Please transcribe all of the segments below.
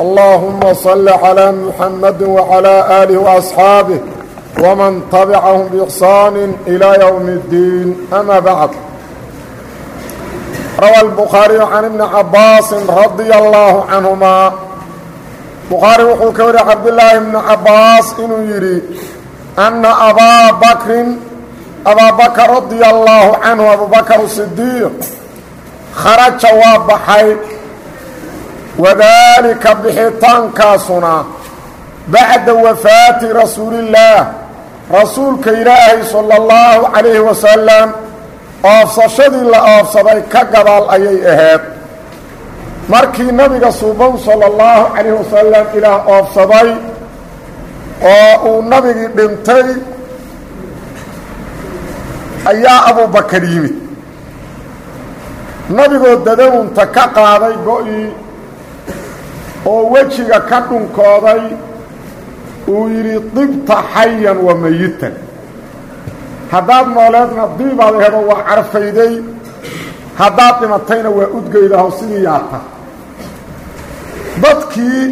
اللهم صل على محمد وعلى آله وأصحابه ومن تبعهم بإحسان إلى يوم الدين أما بعد روى البخاري عن ابن عباس رضي الله عنهما بخاري وxuu ka wariya cabdاللaahi بن cabaas inuu yidhi أنa أbaa bakrin abaa bakr radي الlahu canhu abubakr صdiiq kharaja waa baxay wadaalika bixitaankaasuna bacda wafaati rasuulillaah rasuulka ilaahay sala allahu calayhi wasalam oofsashadii la oofsaday ka gadaal ayay ahayd markii nabiga suuban sala allahu calayhi wasalam ilaah oofsaday oo uu nabigii dhintay ayaa abubakar yimid nabigoo dadawunta ka qaaday go-ii oo wejiga ka dhunkooday uu yidhi dibta xayan wa mayitan. Haddaad nooleedna diibaad ahedo waa carfayday haddaad dhimatayna waa udgaydaho sidii yaata. Dadkii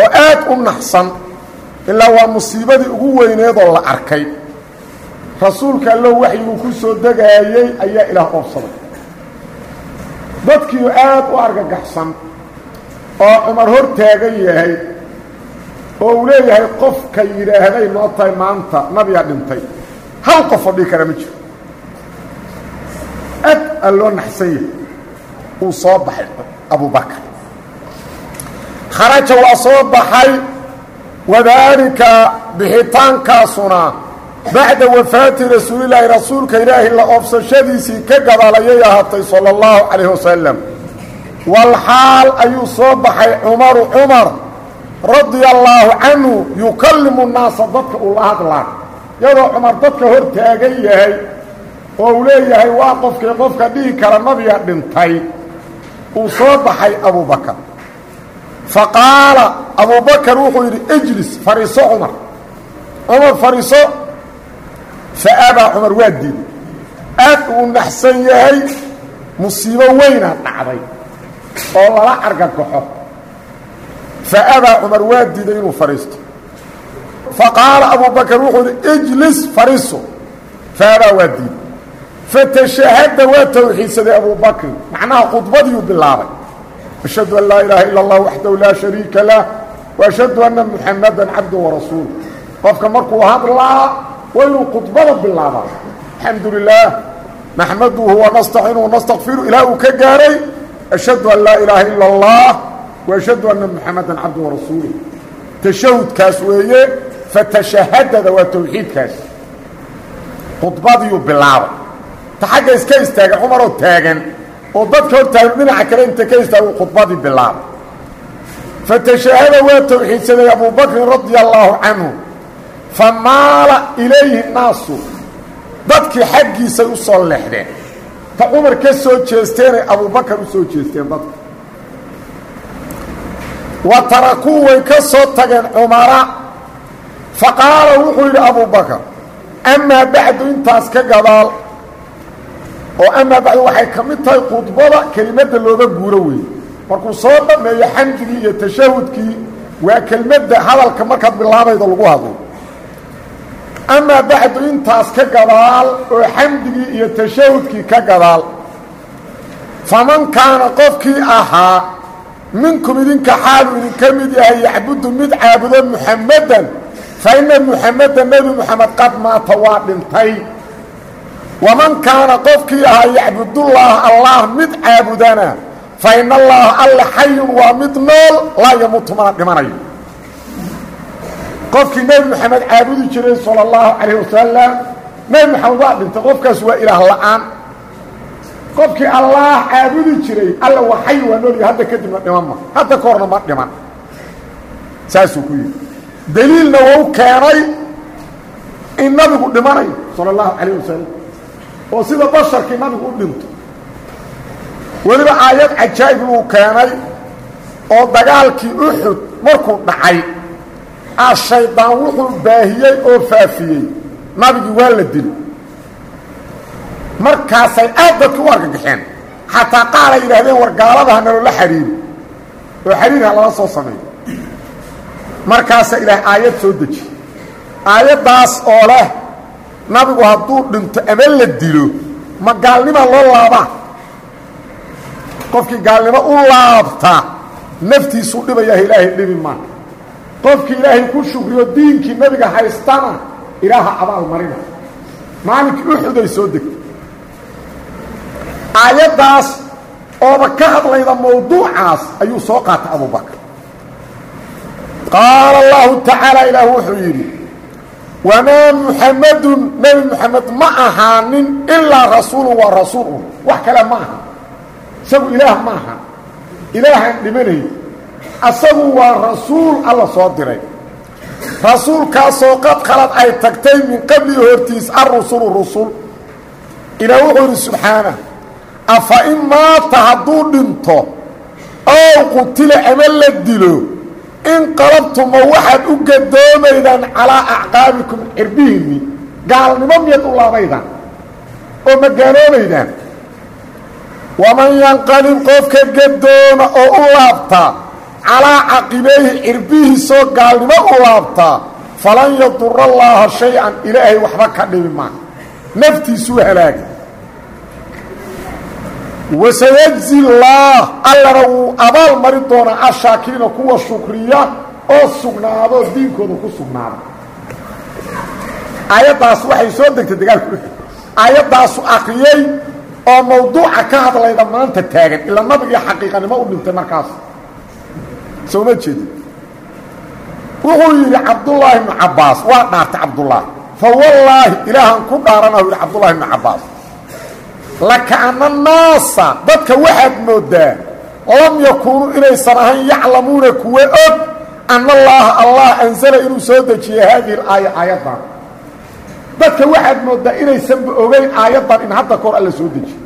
oo aad u naxsan ilaa waa musiibadii ugu weyneedoo la arkay rasuulka allo waxyiguu ku soo degaayey ayaa ilaah oobsaday. Dadkiioo aad u argagaxsan oo cumar hor taagan yahay oo uu leeyahay qofka yidhaahday noo tahay maanta nabigaa dhintay. Hal qof oo dhigi kara ma jiro. Aad aa loo naxsan soo baxay abubakar kharaja waa soo baxay wadaalika bixitaankaasuna bacda wafaati rasuulilaahi rasuulka ilaahi la oobsashadiisii ka gadaalayay ahaatay sala allahu calayh wasalam walxaal ayuu soo baxay cumaru cumar radia allaahu canhu yukallimu nnaasa dadka uu la hadlaa iyadoo cumar dadka hor taagan yahay oo uu leeyahay waa qofkii qofka dhihi kara nabiga dhintay uu soo baxay abubakar fa qaala abubakar wuxuu yidhi ijlis fariiso cumar. Cumar fariiso fa abaa cumar waa diiday. Aad uu naxsan yahay musiibo weynaa dhacday oo lala argagaxo fa abaa cumar waa diiday inuu fadhiisto fa qaala abubakar wuxuu yidhi ijlis fadhiiso fa abaa waa diiday. Fatashahada waa towxiidsaday abubakrin macnaha khudbadiiuu bilaabay. Ashhadu an laa ilaaha ila اllah waxdahu laa shariika lah wa ashhadu anna muxamadan cabdu warasuul qofka markuu hadlaa waa inuu khudbada bilaabaa. Alxamdu lilaah naxmaduhu wanastaciinuhu nastakfiru ilaa uu ka ashhadu an laa ilaaha ila اllah waashhadu anna muxamadan cabdu warasuuluh tashahudkaas weeye fatashahadada waa towxiidkaas khudbadiiuu bilaabay ta xagga iska istaagay cumaroo taagan oo dadka hor taagan dhinaca kale inta ka istaagu khudbadii bilaabay fatashahada waa towxiidsaday abubakrin radia allaahu canhu fa maala ilayhi naasu dadkii xaggiisay u soo leexdeen ta cumar ka soo jeesteenay abubakar u soo jeesteen dadka wa tarakuu way ka soo tageen cumara fa qaala wuxuu yidhi abubakar amaa bacdu intaas ka gadaal. Oo amaa bacdu waxay ka tahay khudbada kelimadda looga guuro weeye markuu soo dhammeeyo xamdigii iyo tashahudkii waa kelmadda hadalka markaad bilaabaydo lagu hadlo amaa bacdu intaas ka gadaal oo xamdigii iyo tashahudkii ka gadaal. Faman kaana qofkii ahaa minkum idinka xaalu idinka mid yahay yacbudu mid caabudo muxammadan fa inna muxammadan nebi moxamed qad maata waa dhintay. Waman kaana qofkii ahaa yacbudullaaha allah mid caabudana fa ina allaha alle xayun waa mid nool laa yamuutu mana dhimanayo qofkii nebi moxamed caabudi jiray sala allahu calayh wasalam nebi moxamed waa dhintay. Qofkaas waa ilaah la'aan. Qofkii allaah caabudi jiray alla waa xay waa noolya hadda kadibna dhiman ma. Hadda ka horna ma dhiman. Saasuu ku yidhi. Deliilna wou keenay in nabigu dhimanayo sala allahu calayh wasalam oo sida basharkii nabigu u dhinto weliba aayad cajaa'ib uu keenay oo dagaalkii uxud markuu dhacay a shaydaan wuxuu baahiyey oo faafiyey. Nabigii waa la dili. Markaasay aad dadka u argagaxeen xataa qaalay yidhaahdeen war gaaladaha naloola xidhiiri oo xidhiirha lala soo sameeyo. Markaasaa ilaah aayad soo deji. Aayaddaas oo leh nabigu hadduu dhinto ama la dilo ma gaalnimaa loo laabaa? Qofkii gaalnimo u laabta naftiisuu dhibayaah ilaahay dhibi qofkii ilaahay ku shukriyo diinkii nabiga haystana ilaaha abaal marina. Maalinkii uxuday soo degtay. Aayaddaas ooba ka hadlayda mawduucaas ayuu soo qaatay abubakar qaala allahu tacaala ilaah wuxuu yidhi wamaa muxamadun nebi muxamed ma ahaanin ilaa rasuulun waa rasuulun wax kale ma isagu ilaah ma aha. Ilaahaan asagu waa rasuul alla soo diray. Rasuulkaasoo qad khalad ay tagtay min qablihi hortiis arusulu rusul. Ilaah wuxuu yidhi subxaana afa in maata hadduu dhinto ow qutila ama la dilo in qalabtuma waxaad u gadoomaydaan calaa acqaabikum cirbihiinni gaalnimo miyaad u laabaydaan oo ma gaaloobaydaan waman yanqalib qofka gadooma oo u laabtaa calaa caqibayhi cirbihiisoo gaalnimo u laabtaa falan yadura allaaha shay-an ilaahay waxba ka dhibi maa naftiisuu halaagay wasayajzi llaah allana wuu abaal mari doonaa ashaakiriina kuwa shukriya oo sugnaado diinkooda ku sugnaada aayaddaas waxay soo degtay dagaalka uxud aayaddaasu akriyey oo mawduuca ka hadlayda maanta taagan ilaa nabigiio xaqiiqanimo u dhintay markaas soo ma jeedin? Wuxuu yidhi cabdullaahi ibnu cabbaas. Waa dhaartay cabdullaahi. Fa wallaahi ilaahan ku dhaaranahu yidhi cabdullahi ibnu cabbaas. Lakaana naasa dadka waxaad moodaa lam yakuunuu inaysan ahayn yaclamuuna kuwa og anna allaaha allah ansala inuu soo dejiyey haadihi alaaya aayaddan. Dadka waxaad moodaa inaysanba ogeyn aayaddan in hadda kahor alla soo dejiyo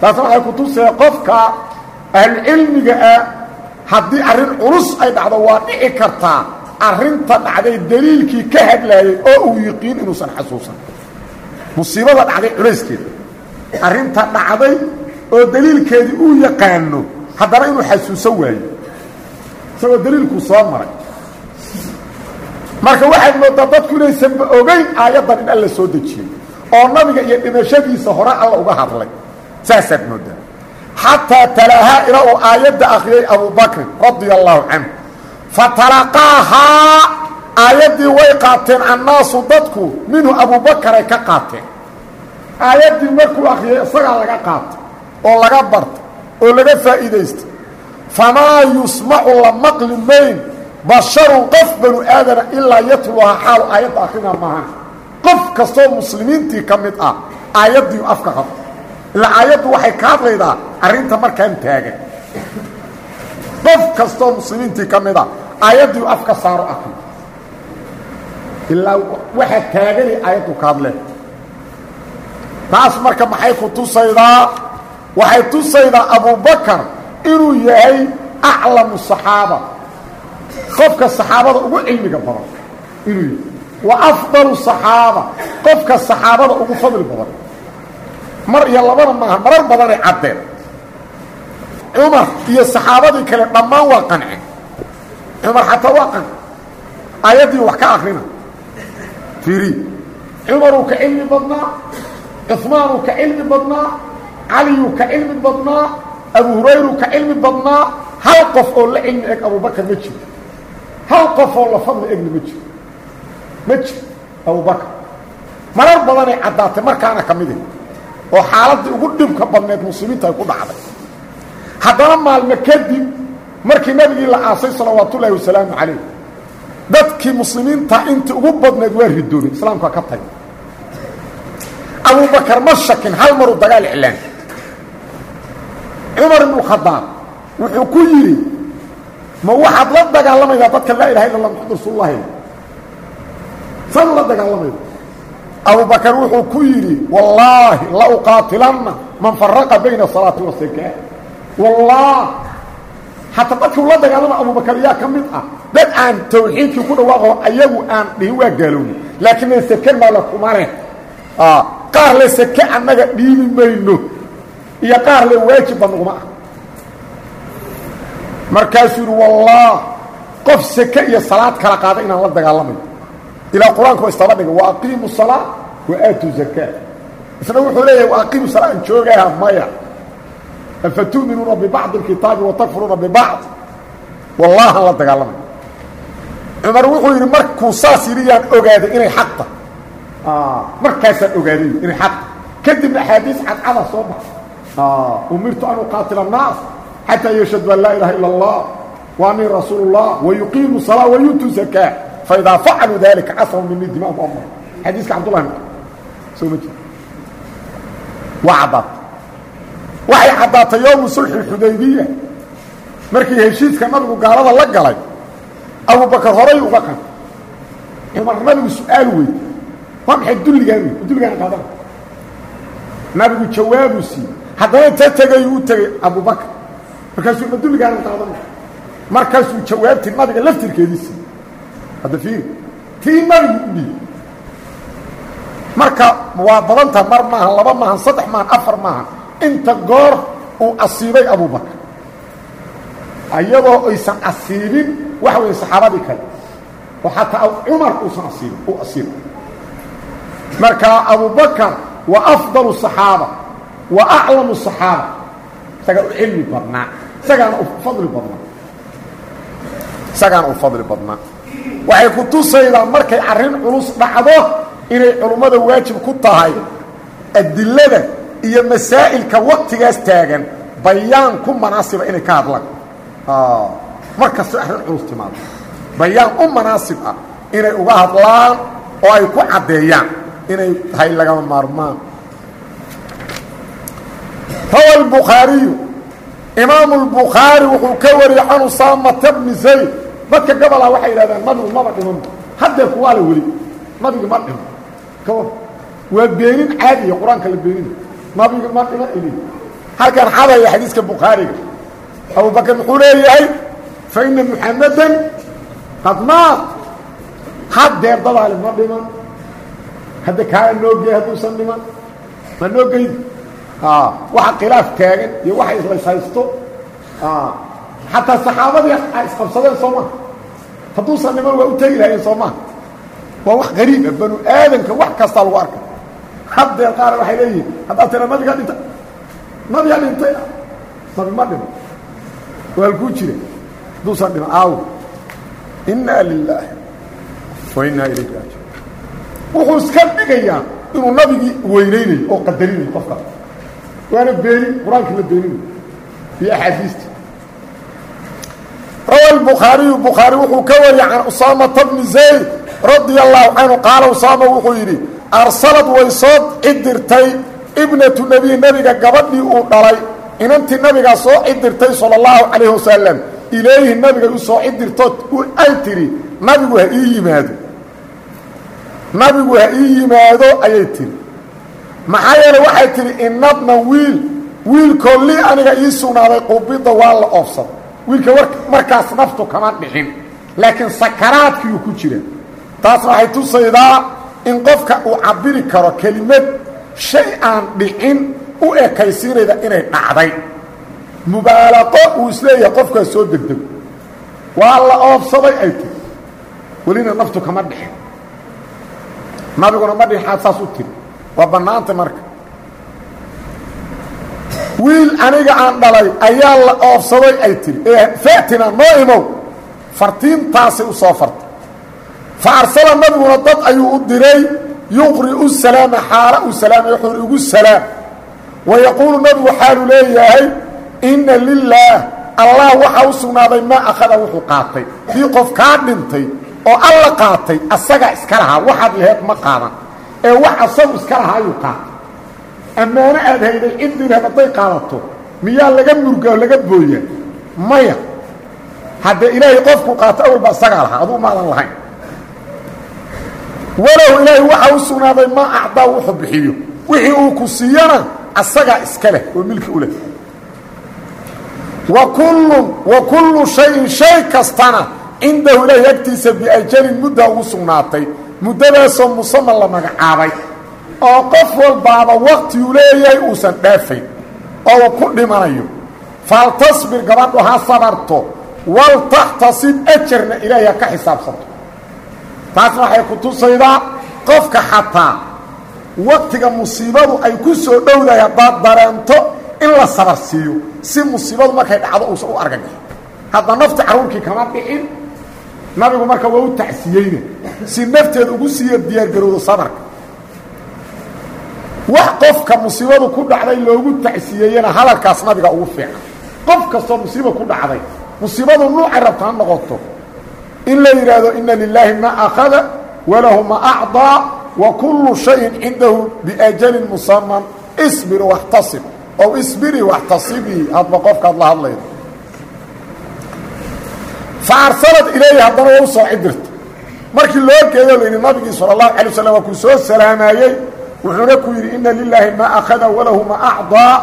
taasna waxay ku tusee qofka ahlucilmiga ah haddii arrin culus ay dhacdo waa dhici kartaa arrinta dhacday daliilkii ka hadlaayey oo uu yiqiin inuusan xasuusan. Musiibada dhacday culayskeeda arrinta dhacday oo daliilkeedii uu yaqaano haddana inuu xasuuso waayo. Isagoo daliilkuu soo maray. Marka waxaad moodaa dadku inaysanba ogeyn aayaddan in alla soo dejiyey oo nabiga iyo dhimashadiisa hore alla uga hadlay. Saasaad moodaa xataa talaahaa ilaa uu aayadda akhriyey abubakrin radia allaahu canhu fatalaqaahaa aayaddii way qaateen annaasu dadku minhu abubakaray ka qaateen aayaddii markuu akhriyey isagaa laga qaatay oo laga bartay oo laga faa'iidaystay famaa yusmacu la maqli mayn basharun qof banu aadana ilaa yatluhaa xaalu aayadda akhrina maahan qof kastoo muslimiintii ka mid ah aayaddiiu afka qabto ilaa aayaddu waxay ka hadlaydaa arrinta markaan taagan qof kastoo muslimiintii ka mid ah aayaddiiu afka saaro akri ilaa waxaa taaganay aayaddu ka hadleen taas marka maxay ku tusaydaa? Waxay tusaydaa abubakar inuu yahay aclamu saxaaba. Qofka saxaabada ugu cilmiga badan inuu yahay. Wa afdalu saxaaba. Qofka saxaabada ugu fadli badan mar iyo labana maaha. Marar badanay caddeen. Cumar iyo saxaabadii kale dhammaan waa qanceen cumar xataa waa qanc aayaddii wax ka akrina. Fiiri cumaruu ka cilmi badnaa. Cumaanuu ka cilmi badnaa. Caliyuu ka cilmi badnaa. Abu hurayruu ka cilmi badnaa. Hal qof oo la cilmi eg abubakar ma jiro. Hal qof oo la fadli egna ma jiro. Ma jiro. Abubakar marar badanay caddaatay markaana ka midi oo xaaladdii ugu dhibka badneed muslimiinta ku dhacday. Haddana maalmo kadib markii nabigii la aasay salawaatullaahi wasalaamu calayh dadkii muslimiinta intii ugu badneed waa ridoobeen islaamka ka tagay. Abubakar ma shakin hal maruu dagaal iclaan. Cumar ibnu khadaab wuxuu ku yidhi ma waxaad la dagaalamaydaa dadka laa ilaha illa allah maxamad rasuululahi san la dagaalamayda abubakar wuxuu ku yidhi wallaahi la uqaatilanna man faraqa bayna asalaati wasakaa wallah hataa dadkuu la dagaalama abubakar yaa ka mid ah. Dad aan tawxiidkii ku dhawaaqo ayagu aan dhihin waa gaalowni laakiin seke mala kuma leh. Qaar le seke annaga dhiibi mayno. Iyo qaar le waajibba naguma ah. Markaasuu yidhi wallah qof seke iyo salaad kala qaada inaan la dagaalamayo ilaa qur'aanka istaba dhigay wa aqiimu salaa wa aatu zakaa isna wuxuu leeyahay wa aqiimu salaa aan joogaha maya afatu'minuuna bibacdi alkitaabi wa takfuruuna bibacd wallaahan la dagaalamay cumar wuxuu yidhi markuu saas yidhi yaan ogaaday inay xaq tahay markaasaan ogaaday inay xaq tahay kadibna axaadiis cadcada soo baxsa umirtu an uqaatila annaas xataa yashhadu an laa ilaha ila allah wa anii rasuulu اllah wa yuqiimu salaa wa yuutu zakaa faidaa facaluu dalika casru mini dimahum amr xadiiska cabdullahi soo ma jir waa caddaatay waxay caddaatay yowmu sulxi xudaybiya markii heshiiska nabigu gaalada la galay abubakar horay uga qan cumar nabigu su'aal weyd waa maxay dulligaan wey dulligaana qaadana nabigu jawaabuu siiyey haddana ta tegayuu u tegay abubakar markaasuu ma dulligaana qaadana markaasuu jawaabtii nabiga laftirkeedii siiyey hadda fiiri tii nabigu u dhiibay marka waa badanta mar maahan laba maahan saddex maahan afar maahan. Inta goor uu asiibay abubakar ayadoo aysan asiibin waxa weeye saxaabadii kale. Oo xataa cumar uusan asiibin uu asiibay. Marka abubakar waa afdalu صaxaaba wa aclamu صaxaaba isagaa u cilmi badnaa isagaana u fadli badnaa. Isagaana u fadli badnaa waxay ku tusaydaa markay arrin culus dhacdo inay culummada waajib ku tahay. Adilada iyo masaa'ilka waqtigaas taagan bayaan ku manaasiba inay ka hadlaan. Mar kastoo culus timaado. Bayaan u manaasib ah inay uga hadlaan oo ay ku caddeeyaan inay tahay lagama maarmaan. Rawa albukhaariyu imaamu albukhaari wuxuu ka wariyey can usaamata dadka gabalaa waxay yidhahdeen nabigu maba dhiman haddee kuwaa la weli nabigu ma dhiman kawa waa beenin caadiya qur'aanka la beenina nabigu ma dhiman ili halkan xadaya xadiiska bukhaariga. Abubakr muxuu leeyahay fa ina muxamadan qad maat. Haddeer dadaali ma dhiman hadda kaala noogey hadduusan dhiman ma noogeyn waxa khilaaf taagan iyo waxa islashaysto xataa saxaabadii ay isqabsadeen soo maha hadduusan dhiman waa u tegi lahayeen soo maha waa wax qariib ah banu aadanka wax kastaa lagu arkay haddeer qaar waxay leeyihiin haddaad tira nabiga dhinta nabiga dhintay. Nabi ma dhiman waa kuu jira. Hadduusan dhiman aaw inaa lilaahi wa inaa ilayhi raajiun wuxuu iska dhigayaa inuu nabigii weynaynayo oo qadarinayo qofka. Waana beenin qur'aanka la beeninayo iyo axaadiista albukhaariyu bukhaari wuxuu ka wariyey can usaamata bni zayd radia allahu canhu qaala usaama wuxuu yidhi arsalad way soo cidirtay ibnatu nebiy nebiga gabadhii uu dhalay. Inantii nabigaa soo cidirtay sala allahu calayhi wasalam ilayhi nabiga u soo cidirtood ay tidhi nabigu ha ii yimaado. Nabigu ha ii yimaado ayay tidhi maxaa yeele wiilka markaas naftu kama dhixin laakiin sakaraadkiiuu ku jira taasna waxay tusaydaa in qofka uu cabiri karo kelimad shay aan dhicin u ekaysiinayda inay dhacday. Mubaalaqo uu is leeyahay qofkaas soo degdego waa la oofsaday ay tiri. Welina naftu kama dhixin nabiguna ma dhixaad saas u tiri. Waa bannaanta marka wiil aniga aan dhalay ayaa la oofsaday ay tiri ee faatina noo imow. Fartiintaasay u soo fartay. Fa arsala nabiguna dad ayuu u diray yuqri'u salaama xaala uu salaamay wuxuu igu salaam. Wa yaquulu nabigu xaalu leeyahay inna lilaah allah waxaa u sugnaaday maa akhada wuxuu qaatay. Dii qof kaa dhintay oo alla qaatay asagaa iska lahaa waxaad laheed ma qaadan. Ee wax asagu iska lahaa qaatay ammaano aad hayday ciddii laheed hadday qaadato miyaa laga murgaa laga booyaa maya. Haddee ilaahay qofku qaato awalba isagaa lahaa. Aduu maadan lahayn. Walow ilaahay waxaa u sugnaaday ma acdaa wuxuu bixiyo. Wixii uu ku siiyana asagaa iska leh oo milki u leh. Wa kullun wa shayin shay kastana cindahu ilaahay agtiisa biajalin mudda ugu sugnaatay. Muddadaasoo musaman la magacaabay oo qof walbaaba waktiguu leeyahay uusan dhaafayn oo ku dhimanayo. Faltasbir gabadhu ha sabarto waltaxtasib ajarna ilaahay ha ka xisaabsanto. Taasna waxay ku tusaydaa qofka xataa waktiga musiibadu ay ku soo dhowdahay haddaad dareento in la sabar siiyo si musiibadu markay dhacdo uusan u argagaxin hadda nafti carruurkii kama dhicin nabigu marka waa u tacsiyeyne. Si nafteed ugu siiya diyaargarowdo sabarka wax qofka musiibadu ku dhacday loogu tacsiyeeyena hadalkaas nabiga ugu fiican. Qof kastoo musiiba ku dhacday musiibadu nuucay rabta ha noqoto. In la yidhaahdo ina lilaahi ma akhada walahu ma acdaa wa kullu shayin cindahu biajalin musaman isbir waxtasib ow isbirii waxtasibii hadba qofkaad la hadlaydo. Fa arsalad ilayhi haddana waa u soo cidirta markii loo geeyo la yidhi nabigii sala allahu alay waslam waa kuu soo salaamayey wuxuuna ku yidhi ina lilaahi ma akhada walahu ma acdaa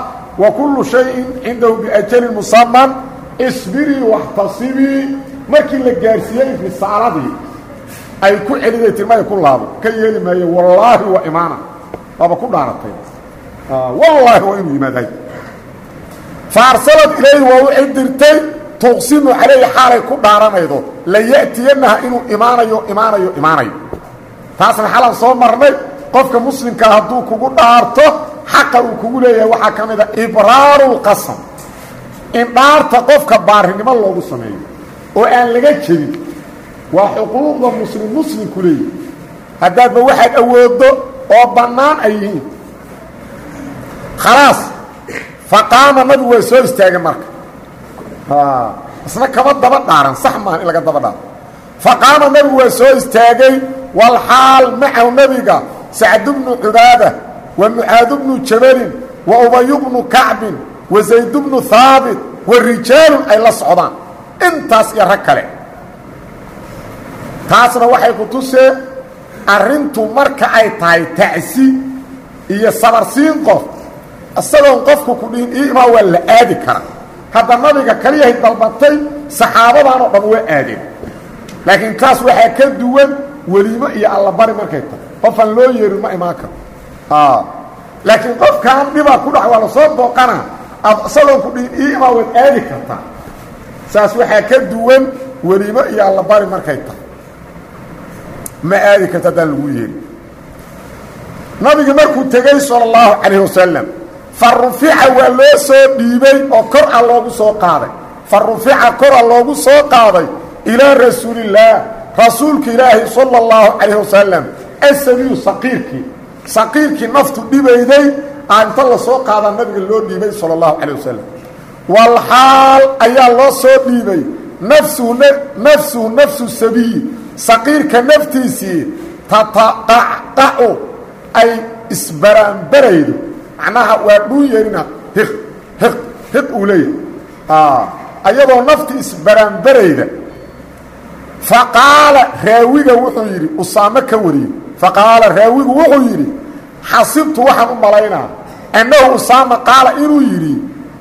wa kullu shayin cindahu biajalin musaman isbirii waxtasibii markii la gaarsiiyey risaaladii ay ku celiday tirmay ku laabo ka yeeli maayo wallaahi waa imaana. Waaba ku dhaaratay wallaahi waa inuu yimaadahay fa arsalad ilayhi waa u cidirtay tuqsimu calayhi xaalay ku dhaaranaydo laya'tiyanaha inuu imaanayo imaanayo imaanayo. Taasna xalan soo marnay qofka muslimkaa hadduu kugu dhaarto xaqa uu kugu leeyahay waxaa ka mid a ibraaru lqasam in dhaarta qofka baarinimo loogu sameeyo oo aan laga jebin waa xuquuqda muslim muslimku leeyihi haddaadba waxaad awooddo oo bannaan ay yihiin. Khalaas faqaama nabigu waa soo istaagay marka. Isna kama daba dhaaran sax maaha in laga daba dhaaro faqaama nabigu waa soo istaagay walxaal macahu nebiga sacdu bnu cubaada wa mucaadu bnu jabalin wa ubayu bnu kacbin wa zayd bnu haabit wa rijaalun ay la socdaan intaas iyo rag kale taasna waxay ku tusee arrintu marka ay tahay tacsi iyo sabarsiin qof isagoon qofku ku dhihin ii imaa waa la aadi kara hadda nabiga kaliyahay dalbatay saxaabadaanoo dhan waa aadeen laakiin taas waxaa ka duwan weliimo iyo allabari markay tahay qofaan loo yeerin ma imaan karo. Laakiin qofkaan dhibaa ku dhac waa la soo booqana ad isagoon ku dhihin ii imaa waad aadi kartaa. Saas waxaa ka duwan weliimo iyo allabari markay tahay. Ma aadi karta haddaan lagu yeerin nabigi markuu tegey sala allahu calayh wasalam fa rufica waa loo soo dhiibay oo kor a loogu soo qaaday. Fa rufica kor a loogu soo qaaday ilaa rasuulillaah rasuulka ilaahi sala allahu calayh wasalam asabiyu saqiirkii. Saqiirkii naftu dhibayday aa inta la soo qaadaa nabiga loo dhiibay sala allahu calayh wasalam walxaal ayaa loo soo dhiibay. Nafsuhu nafsuhu nafsu sabiyi. Saqiirka naftiisii tataqacqacu ay isbaraanbaraydo macnaha waa dhuun yeerina hiq hiq hiq uu leeyahay. Ayadoo nafti isbaraanbarayda faqaala raawiga wuxuu yidhi usaamo ka wariyey faqaala raawigu wuxuu yidhi xasibtu waxaan u malaynaa annahu usaama qaala inuu yidhi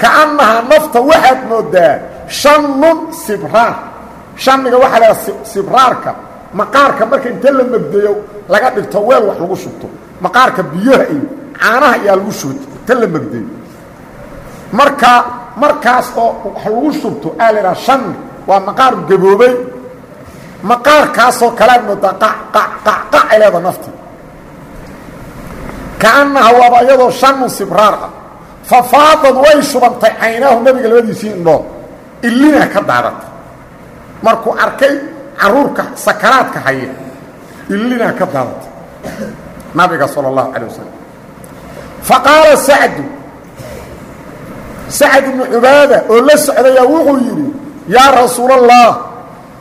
kaannahaa nafta waxaad moodaa shannun sibraar. Shanniga waxaa la sibraarka maqaarka marka inta la magdeeyo laga dhigto weel wax lagu shubto. Maqaarka biyaha iyo caanaha ayaa lagu shubay inta la magdeeyo. Marka markaas oo wax lagu shubto aa la idhaha shanni waa maqaar gaboobay maqaarkaasoo kalead moodaa qacqacqacqacay leeda nafti. Kaannaha waaba iyadoo shamun sibraar ah. Fa way shubantay caynaahu nabiga labadiisii indhood illina ka daadatay markuu arkay caruurka sakaraadka haya illina ka daadatay nabiga sala allahu calay wasalam fa sacdu sacd. Ibnu cubaada oo la socdayaa wuxuu yidhi yaa rasuul allah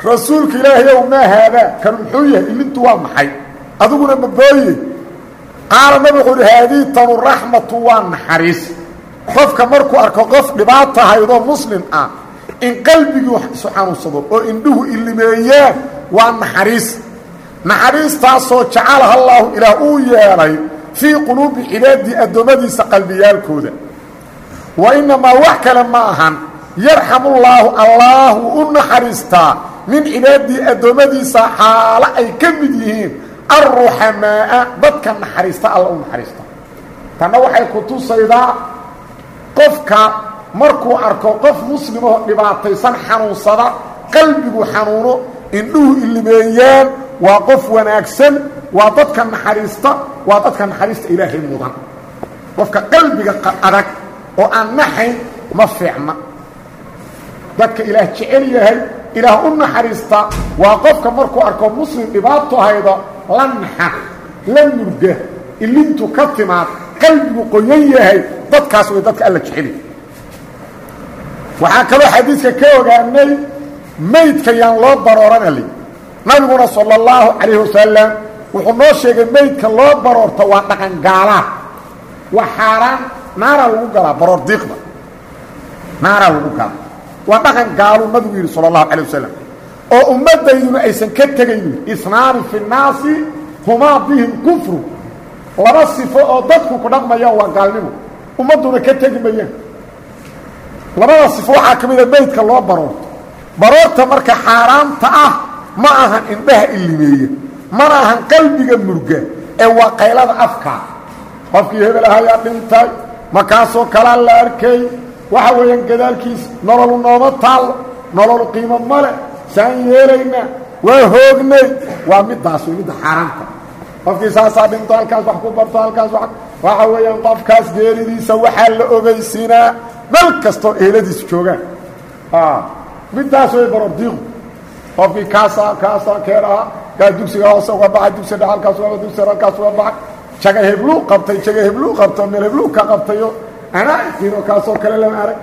rasuulka ilaahayow maa haadaa kan muxuu yahay ilintu waa maxay? Adiguna mabooye qaala nabi wuxuu uhi haadii tanu raxmatu waa naxariis. Qofka markuu arko qof dhibaata haydoo muslim ah in qalbigii isu xanuunsado oo indhuhu ilimeeyaan waa naxariis. Naxariistaasoo jacalaha allaahu ilaah uu yeelay fii quluubi cibaadii addoommadiisa qalbiyaalkooda. Wa innamaa wax kale ma ahan yarxamullaahu allaah wuu u naxariistaa min cibaadii addoommadiisa xaalo ay ka mid yihiin alruxamaa'a dadka naxariista alla u naxariista. Tanna waxay ku tusaydaa qofka markuu arko qof muslimoo dhibaataysan xanuunsada qalbigu xanuuno indhuhu ilimeeyaan waa qof wanaagsan waa dadka naxariista waa dadka naxariista ilaahay mudan. Qofka qalbiga adag oo aan ma fiicna. Dadka ilaah jecel yahay ilaah u naxariista waa qofka markuu arko muslim dhibaato haydo la naxa la murga ilintu ka timaad qalbigu qoyan yahay dadkaas way dadka alla jeceliy waxaa kaloo xadiidka ka ogaanay maydka yaan loo barooranali nabiguna sala اllahu calayh wasalam wuxuu noo sheegay maydka loo baroorto waa dhaqan gaalaa waa xaaraan naaraa lagu galaa baroor diiqda naaraa lagu galaa waa dhaqan gaaluu nabigu yidhi sala اllahu calay wasalam oo ummaddayduna aysan ka tegaynin isnaani fi nnaasi humaa bihim kufru. Laba sifo oo dadku ku dhaqmayaan waa gaalnimo. Ummadduna ka tegi mayaan. Labada sifo waxaa ka mida maydka loo baroorto baroorta marka xaaraamta ah ma ahan indhaha ilimeeya mana ahan qalbiga murga waxa weeyaan gadaalkiis nololu nooma taallo nololu qiimo male saan yeelaynaa waa hoognay waa middaas wey midda xaaraamta qofkii saasaa dhinto halkaas wax ku barto halkaas waxa weeyaan qofkaas geeridiisa waxaa la ogeysinaa meel kastoo eheladiisu joogaan. Middaas way barordiiqu qofkii kaasa kaasa keen aha kaa dugsiga hoose uga baxay dugsi dha halkaas uga dugsi halkaas uga baxay jaga hebluu qabtay jaga hebluu qabto meel hebluu ka qabtayo anaa'isin oo kaasoo kale lama arag.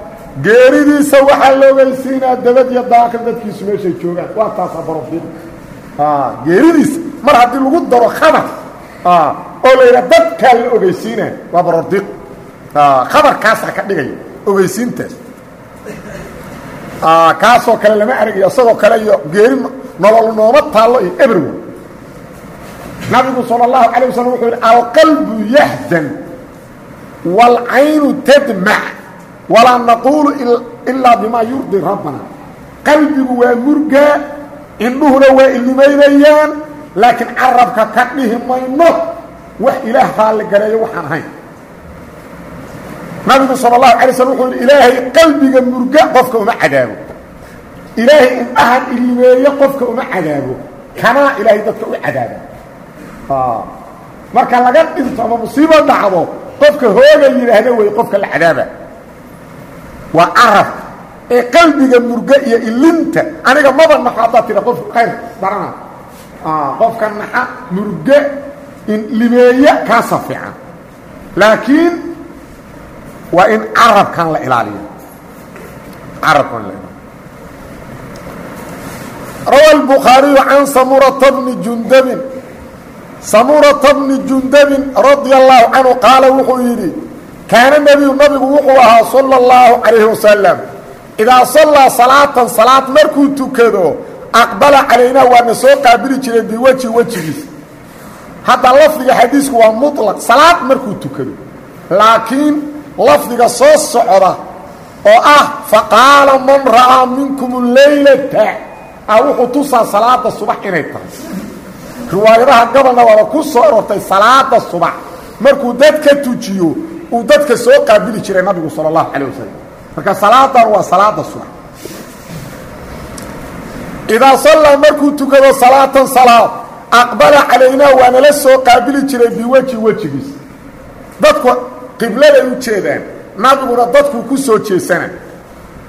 Geeridiisa waxaa loogaysiinaa dabad iyo daaqil dadkiisu meeshay joogaan. Waa taasaa barofid geeridiisa mar haddii lagu daro khabar oo la yidhaha dadkaa la ogeysiinaa waa barordiq khabarkaasaa ka dhigaya ogeysiintaas kaasoo kale lama aragayo isagoo kale iyo geeri nolol nooma taallo iyo everyone nabigu sala allahu calay wasalam wuxuu yidhi alqalbu yahzan wاlcaynu tadmac walaa naquulu ilaa bimaa yurdi rabbana qalbigu waa murgaa indhuhuna waa ilimaydayaan laakiin carabka ka dhihi mayno wax ilaah raalli gareeyo waxaan ahayn nabigu sal اlahu alay slm wuxuu yidhi ilaahay qalbiga murga qofka uma cadaabo ilaahay indhahan ilimeeyo qofka uma cadaabo kanaa ilaahay dadka u cadaaba marka laga dhinto ama musiibo dhacdo qofka hooga yidhaahda wey qofka la cadaaba. Waa carabka ee qalbiga murga iyo ilinta. Aniga maba naxo haddaad tira qof khayr barana. Qofka naxa murge limeeya kaasa fiican. Laakiin waa in carabkan la ilaaliyo. Carabkan la ilaaliyo. Rawa الbukhaariyu can samurata bni jundabin samurata bni jundabin radia allahu canhu qaala wuxuu yidhi kaana nebiyu nabigu wuxuu ahaa sala allahu calayhi wasalam idaa sallaa salaatan salaad markuu tukado aqbala calaynaa waana soo qaabili jiray biweji wejigiis hadda lafdiga xadiisku waa mutlaq salaad markuu tukado. Laakiin lafdiga soo socda oo ah faqaala man ra'aa minkum leylata ah wuxuu tusaa salaada subax inay tahay riwaayadaha gabalna waaba ku soo orortay salaada subax. Markuu dadka tujiyo uu dadka soo qaabili jiray nabigu sala allahu wasalam marka salaadan waa salaada subax. Idaa sallaa markuu tukado salaatan salaad aqbala calaynaa waa nala soo qaabili jiray biweji wejigiis dadku qibladay u jeedaan nabiguna dadkuu ku soo jeesana.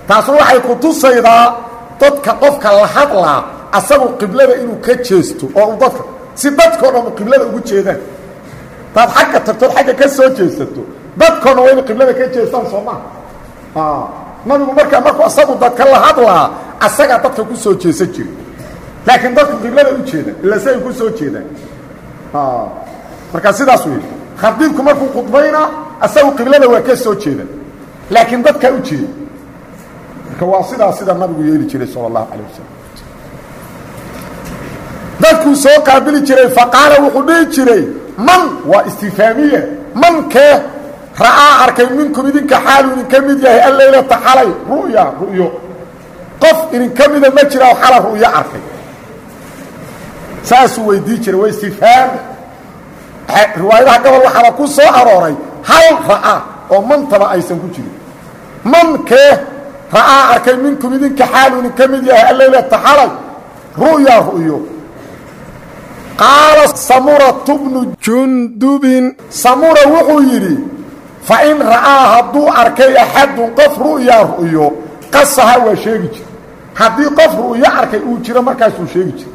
Taasna waxay ku tusaydaa dadka qofka la hadlaa asagu qiblada inuu ka jeesto oo dadka si dadkao dhan qiblada ugu jeedaan. Taad xagga tagtood xagga ka soo jeesato. Dadkoo dhan waa inu qiblada ka jeestaan soo maha nabigu markaa markuu asagu dadka la hadlaa asagaa dadka ku soo jeesan jira laakiin dadku qiblada u jeedaan ila si ay ku soo jeedaan. Marka sidaas wey khadiibku markuu khudbayna asagu qiblada waa ka soo jeeda laakiin dadkaa u jeeda marka waa sidaa sida nabigu yeeli jiray sala allahu calay wasalam dadkuu soo qaabili jiray faqaala wuxuu dhihi jiray man waa istifaamiye mankee ra'aa arkay minkum idinka xaalu idinka mid yahay alleylata xalay ru'ya ru'yo. Qof idinka mida ma jira xala ru'yo arkay. Saasuu weydii jiray waa istifhaam riwaayadaha gobol waxaaba ku soo arooray hal ra'aa oo mantaba aysan ku jirin. Mankee ra'aa arkay minkum idinka xaalu idinka mid yahay alleylata xalay ru'ya ru'yo qaala samuratu bnu jundubin. Samura wuxuu yidhi fa in ra'aa hadduu arkay axadun qof ru'yaa ru'yo qasaha waa sheegi jira. Haddii qof ru'yo arkay uu jiro markaasuu sheegi jira.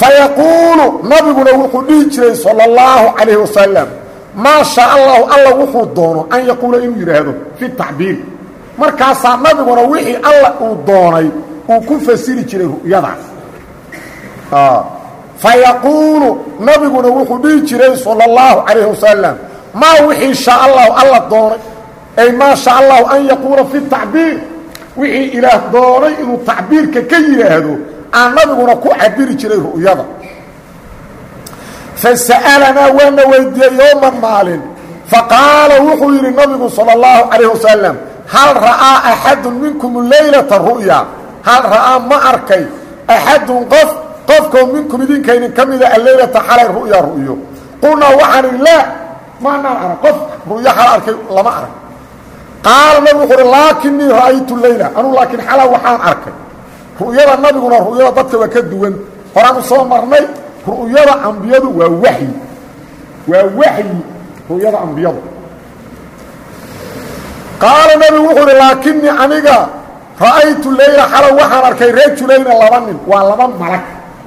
Fayaquulu nabiguna wuxuu dhihi jiray sala اllahu calayhi wasalam maa shaa allahu alla wuxuu doono an yaquula inuu yidhaahdo fi tacbiir. Markaasaa nabiguna wixii alla uu doonay uu ku fasiri jiray ru'yadaas fayaquulu nabiguna wuxuu dhihi jiray sala اllahu calayhi wasalam maa wixii shaa allahu alla doonay ay maa shaa allahu an yaquula fi tacbiir wixii ilaah doonay inuu tacbiirka ka yidhaahdo aan nabiguna ku cabiri jiray ru'yada fasa'alanaa waana weydiiyey yooman maalin faqaala wuxuu yidhi nabigu sala اllahu calayh wasalam hal ra'aa axadun minkum leylata ru'ya hal ra'aa ma arkay axadun qof qofkoo minkum idinkaynin ka mida alleylata xalay ru'ya ru'yo. Qulnaa waxaan laa maanaan arag qof ru'yo xala arkay lama arag qaala nabigu wuxuu uhi laakinii ra'aytu leyla anuu laakiin xala waxaan arkay. Ru'yada nabiguna ru'yada dadka waa ka duwan. Horaanu soo marnay ru'yada ambiyadu waa waxyi. Waa waxyi ru'yada ambiyadu. Qaala nabigu wuxuu uhi laakinii aniga ra'aytu leyla xala waxaan arkay rajulayna laba nin. Waa laba malag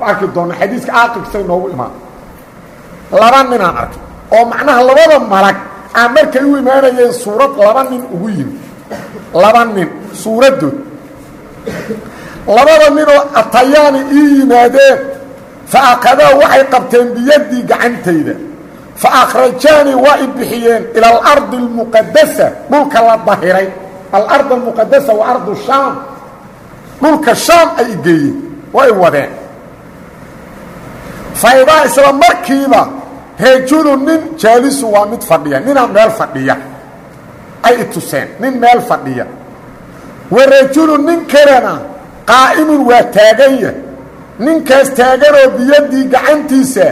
arki doona xadiiska aaqibsay noogu imaan. Laba ninaan arkay oo macnaha labada malag aan markay u imaanayeen suurad laba nin ugu yimi laba nin suuraddood labada ninoo atayaani ii yimaadeen. Fa akadaa waxay qabteen biyaddii gacantayda. Fa akhrajaanii waa i bixiyeen ila alardi almuqadasa dhulka la dahiray. Alard almuqadasa wa ardu shaam. Dhulka shaam ay igeeyeen waa i wadeen faydaa isla markiiba rajulu nin jaalisu waa mid fadhiya ninaa meel fadhiya ay i tuseen nin meel fadhiya. Wa rajulu nin kalena qaa'imun waa taaganya ninkaas taaganoo biyaddii gacantiisa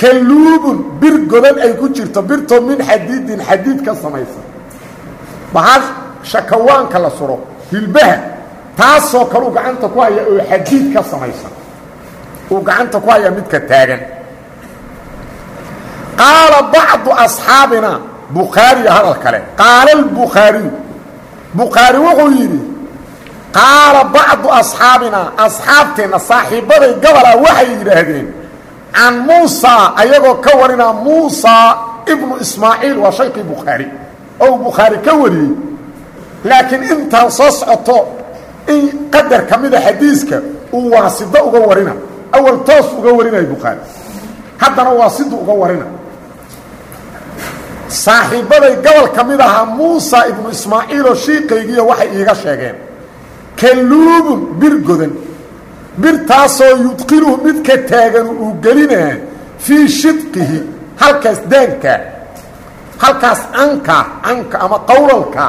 kaluubun bir godan ay ku jirto birtoo min xadiidin xadiid ka samaysan. Bahal shakawaanka la suro hilbaha taasoo kaleu gacanta ku haya oo xadiid ka samaysan uu gacanta ku hayaa midka taagan. Qaala bacdu asxaabina bukhaariya hadal kale. Qaala albukhaariyu bukhaari wuxuu yidhi qaala bacdu asxaabinaa asxaabteenna saaxiibbaday gabola waxay yidhaahdeen can muusaa ayagoo ka warinaa muusaa ibnu ismaaciil waa shaykii bukhaari. Oo bukhaari ka wariyey. Laakiin intaan soo socoto in qadar ka mida xadiiska uu waasido uga warina awal toos uga warinayo bukhaari haddana waasidu uga warina. Saaxiibbaday gobol ka mid ahaa muusa ibnu ismaaciiloo shiiqaygiiyo waxay iiga sheegeen. Kaluubun bir godan. Birtaasoo yudqiluhu midka taaganu uu gelinaa fii shidqihi halkaas daanka. Halkaas canka canka ama qawlalka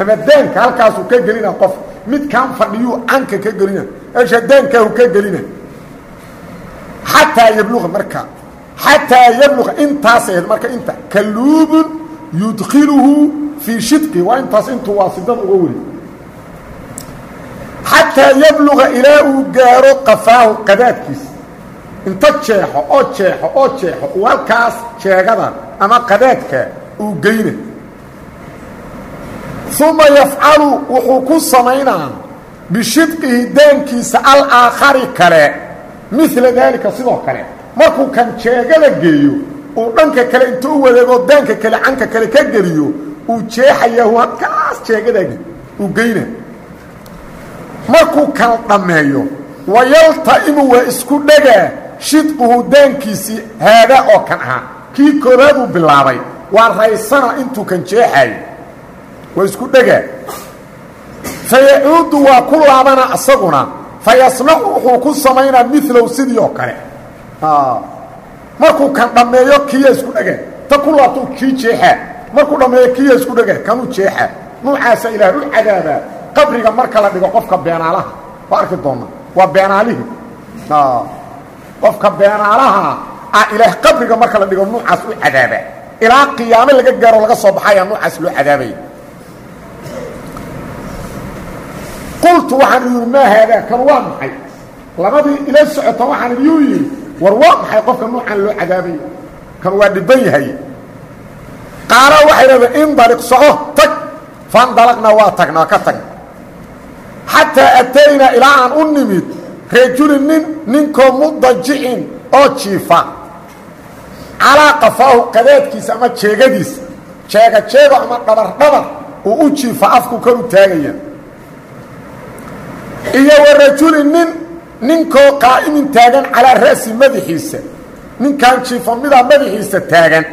ama daanka halkaasuu ka gelina qof. Midkaan fadhiyuu canka ka gelina meesha daankaahu ka gelina xataa yabluqa marka xataa yabluqa intaas ahayd marka inta kaluubun yudkiluhu fii shidqihi waa intaas intuu waasidada uga weri xataa yabluqa ilaa uu gaaro qafaahu qadaadkiisa inta jeexo oo jeexo oo jeexo halkaas jeegada ama qadaadka uu geyna uma yafcalu wuxuu ku samaynaa bishidqihi daankiisa alaakhari kale mila daalika sidoo kale. Markuu kan jeegada geeyo uu dhanka kale inta u wareego daanka kale canka kale ka geliyo uu jeexayahu halkaas jeegadaagi uu geyna. Markuu kala dhammeeyo wayalta'imu waa isku dhagaa shidquhu daankiisii haada oo kan ahaa kii koobaaduu bilaabay waa raysana intuu kan jeexaayo waa isku dhagaa fayacuudu waa ku laabana isaguna fayasnacu wuxuu ku samaynaa milow sidii oo kale markuu kan dhammeeyo kiya isku dhega ta ku laabtuu kii jeexaa markuu dhammeeyo kiya isku dhega kanuu jeexaa nuucaasa ilaah u cadaabaa qabriga marka la dhigo qofka beenaalaha waa arki doona waa beenaalihii qofka beenaalaha ah ilaah qabriga marka la dhigo nuucaas u cadaabaa ilaa qiyaamo laga gaaro laga soo baxayaa nuucaas loo cadaabaya qultu waxaan idhi maa haadaa kan waa maxay? Labadii ila socota waxaan idiyuu yidhi war waa maxay qofka nuucan loo cadaabaya kan waa dhiban yahay. Qaala waxay dhahdeen indaliq soco tag. Fandalaqna waa tagna waa ka tagna xataa ataynaa ilaa aan u nimid rajulin nin ninkoo mudajicin oo jiifa. Calaa qafaahu qadaadkiisa ama jeegadiisa. Jeega jeego ama dhabar dhabar uu u jiifa afku kor u taagaya iyo wa rajulin nin ninkoo qaa'imin taagan calaa ra'si madaxiisa. Ninkan jiifo madaxiisa taagan.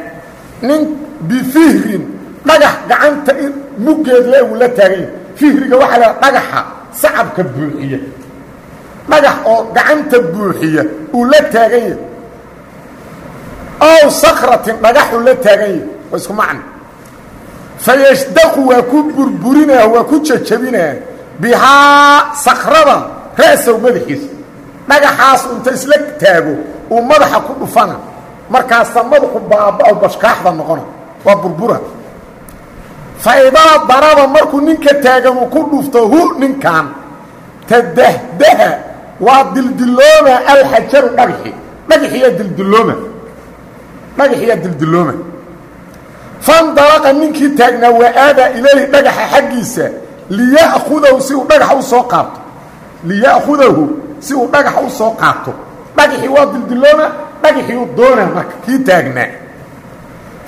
Nin bifihrin dhagax gacanta muggeed le uu la taagan fihriga waxaa la dhagaxa sacabka buuxiya. Dhagax oo gacanta buuxiya uu la taagan yahay ow sakratin dhagaxuu la taagan yahay waa isku macno. Fayashdaqu waa bihaa sakrada ra'sow madaxiisa dhagaxaas inta isla taago uu madaxa ku dhufana markaasa madaxu baaba-o bashkaaxda noqona waa burbura. Fa idaa daraba ninka taagan ku dhufto hu ninkan tadahdaha waa dildilooma alxajaru dhagaxi. Dhagaxiyaa dildilooma dhagaxiyaa dildilooma fandalaqa ninkii taagnaa waa aadaa ilayhi dhagaxa xaggiisa liya'khudahu si uu dhagaxa u soo qaato. Liya'khudahu si uu dhagaxa u soo qaato. Dhagaxii waa dildilooma dhagaxii u doonaa marka kii taagnaa.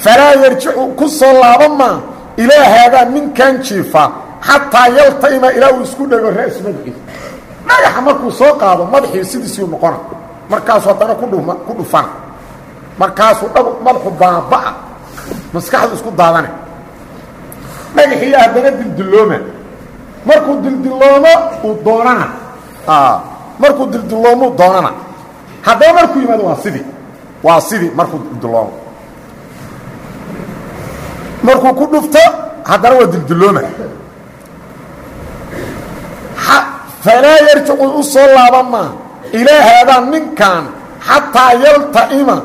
Falaa yarjicu ku soo laaban maa ilaa haadaa ninkan jiifa xataa yaltaima ilaa uu isku dhego ra'su madaxiisa dhagaxa markuu soo qaado madaxii sidiisuu noqona. Markaasuu haddana kudhuma ku dhufana markaasuu dhag madaxu baaba'a maskaxdu isku daadane. Dhagaxiiya haddana dildilooma markuu dildiloomo uu doonana. Markuu dildiloomu doonana. Haddaba markuu yimaado waa sidii. Waa sidii markuu dildiloomo. Markuu ku dhufto haddana waa dildilooma falaa yarjicu u soo laaban maa ilaa haadaa ninkan xataa yalta'ima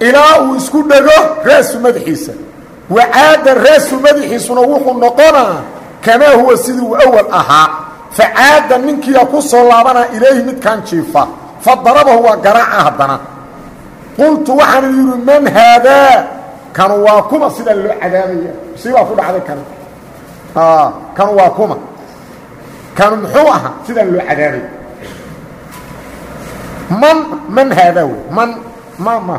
ilaa uu isku dhego ra'su madaxiisa. Wacaada ra'su madaxiisuna wuxuu noqonaa kamaa huwa sidii uu awal ahaa facaada ninkiia ku soo laabanaa ilayhi midkan jiifa fa darabahu waa garaaca haddana. Qultu waxaan yidhi man haadaa kanu waa kuma sidaa loo cadaabaya sibaa ku dhacday kan. Kanu waa kuma. Kanu muxuu ahaa sidaa loo cadaabaya man man haadaa wey? Man ma ma.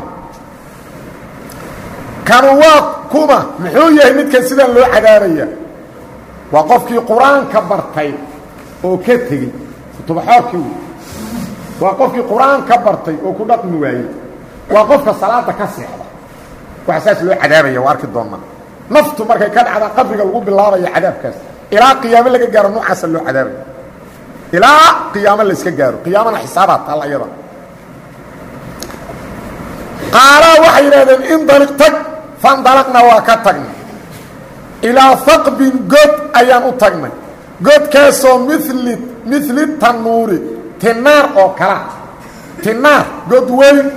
Kanu waa kuma. Muxuu yahay midkan sidan loo cadaabaya waa qofkii qur'aanka bartay oo ka tegey kutubaxoorkii wey waa qofkii qur'aanka bartay oo ku dhaqmi waayey. Waa qofka salaada ka seexda. Waxa saas loo cadaabaya waa arki doonnaa naftu markay ka dhacdaa qabriga lagu bilaabaya cadaabkaas. Ilaa qiyaamo laga gaaro noocaasa loo cadaabaya. Ilaa qiyaamo la iska gaaro. Qiyaamana xisaabaad taalla iyada. Qaalaa waxay yidhahdeen indaliq tag fandalaqna waa ka tagnay ilaa haqbin god ayaan u tagnay. Godkaasoo mili mili tanuuri tinaar oo kala. Tinaar god weyn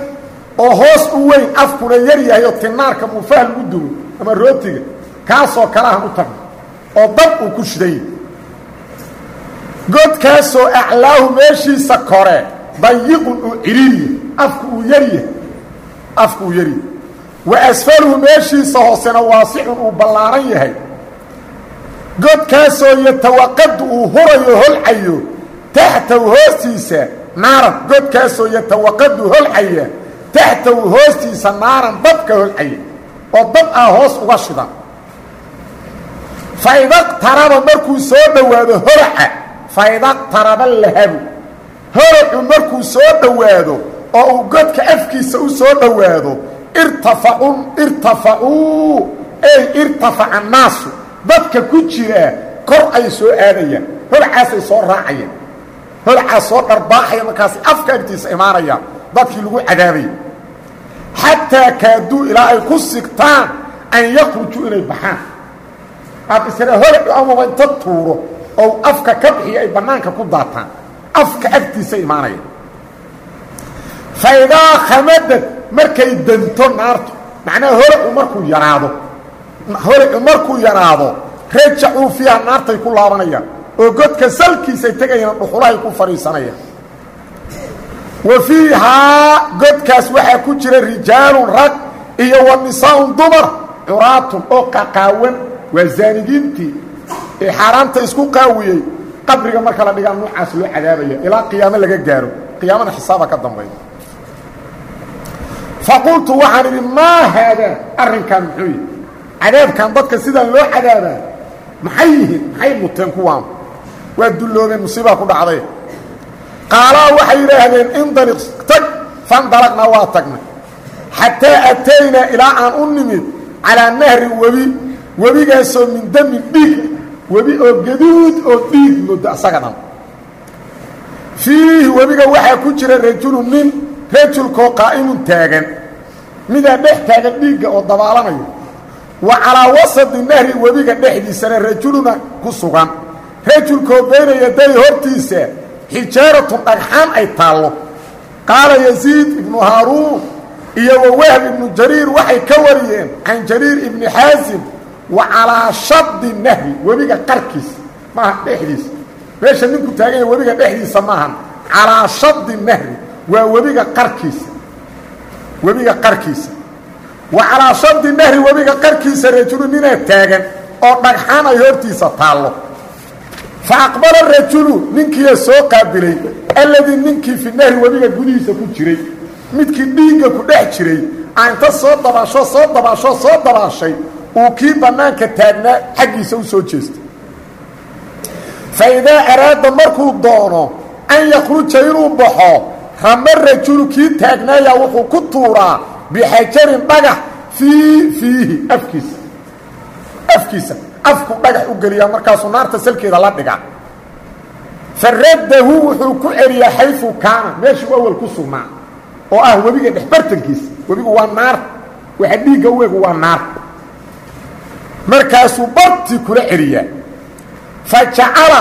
oo hoos u weyn afkuna yar yahay oo tinaarka muufah lagu dugo ama rootiga kaasoo kalahan u tagnay oo dab uu ku shidan yahy godkaasoo aclaahu meeshiisa kore dayiqun uu ciriiriya afku uu yaryahay afku uu yaryahay wa asfaluhu meeshiisa hoosena waasicun uu ballaaran yahay. Godkaasoo yatawaqadu uu hurayo holcayo taxtahu hoostiisa naaran. Godkaasoo yatawaqadu holcaya taxtahu hoostiisa naaran dabka holcaya oo dab ah hoos uga shidan faidaqtaraba markuu soo dhowaado horaca faidaqtaraba lahabu. Horacu markuu soo dhowaado oo uu godka afkiisa u soo dhowaado irtafau irtafacuu ey irtafaca annaasu. Dadka ku jiraa kor ay soo aadayaan holcaasay soo raacayeen holcaas soo dharbaaxaya markaas afka agtiisa imaanaya dadkii lagu cadaabay. Xataa kaaduu ilaa ay ku sigtaan an yakhrujuu inay baxaan. Aad isra holcu amaba inta tuuro oo afka ka bixiyo ay bannaanka ku daataan. Afka agtiisa imaanaya fa idaa khamadad markay danto naartu macnaha holcu markuu yaraado holcu markuu yaraado rajacuu fiiha naartay ku laabanayaan oo godka salkiisay tegayaan dhuxulahay ku fadhiisanayaan wa fiihaa godkaas waxaa ku jira rijaalun rag iyo wa dumar curaatun oo qaqaawan waa zaanigiintii ee xaaraanta isku qaawiyey qabriga marka la dhigaa nuucaas loo cadaabaya ilaa qiyaamo laga gaaro qiyaamada xisaaba ka dambeeya faqultu waxaan idhi maa haadaa arrinkan muxuu yihi cadaabkan dadka sidaan loo cadaabaa maxay yihiin maxay muteen kuwaan waa dulloobeen musiibaa ku dhacday qaalaa waxay yidhaahdeen indaliq tag fandalaqna waa tagnay xataa ataynaa ilaa aan u nimid calaa nahrin webi webigaasoo min damin dhiig webi oo gaduud oo dhiig muddo asaga dhan fiihi webiga waxaa ku jira rajulu nin rajulkoo qaa'imun taagan. Midaa dhex taagan dhiigga oo dabaalanayo wa calaa wasadi nahri webiga dhexdiisana rajuluna ku sugan. Rajulkoo bayna yaday hortiisa xijaaratun dhagxaan ay taallo. Qaala yasiid ibnu haaruun iyo wa wahb ibnu jariir waxay ka wariyeen can jariir ibni xaasim wa calaa shadi nahri webiga qarkiisa maaha dhexdiisa meesha ninku taaganya webiga dhexdiisa maahan. Calaa shadi nahri waa webiga qarkiisa. Webiga qarkiisa. Wa shadi nahri webiga qarkiisa rajulu ninaa taagan oo dhagxaan ay hortiisa taallo. Fa aqbala rajulu ninkiiya soo qaabilay alladii ninkii fi nahri webiga gudihiisa ku jiray midkii dhiigga ku dhex jiray aa inta soo dabaasho soo dabaasho soo dabaashay uu kii bannaanka taagnaa xaggiisa u soo jeestay. Fa idaa araada markuu doono an yakhruja inuu rama rajulu kii taagnaayaa wuxuu ku tuuraa bixajarin dhagax fii fiihi afkiisa. Afkiisa. Afku dhagax u geliyaa markaasuu naarta salkeeda la dhigaa. Fa raddahu wuxuu ku celiyaa xayfu kaana meeshuu awal ku sugnaa oo ah webiga dhexbartankiisa webigu waa naar. Waxa dhiigga u egu waa naar. Markaasuu bartii kula celiyaa. Fa jacala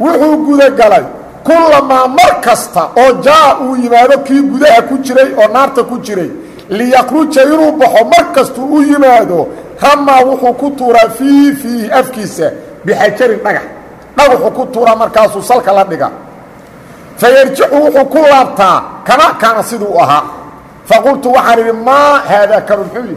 wuxuu gudagalay kullamaa mar kasta oo jaa uu yimaado kii gudaha ku jiray oo naarta ku jiray liyakruja inuu baxo mar kastuu u yimaado ramaa wuxuu ku tuuraa fii fiihi afkiisa bixajarin dhagax. Dhagaxuu ku tuuraa markaasuu salka la dhiga. Fa yarjicu wuxuu ku laabtaa kama kaana siduu ahaa. Faqultu waxaan idhi maa haadaa kanu muxuu yihi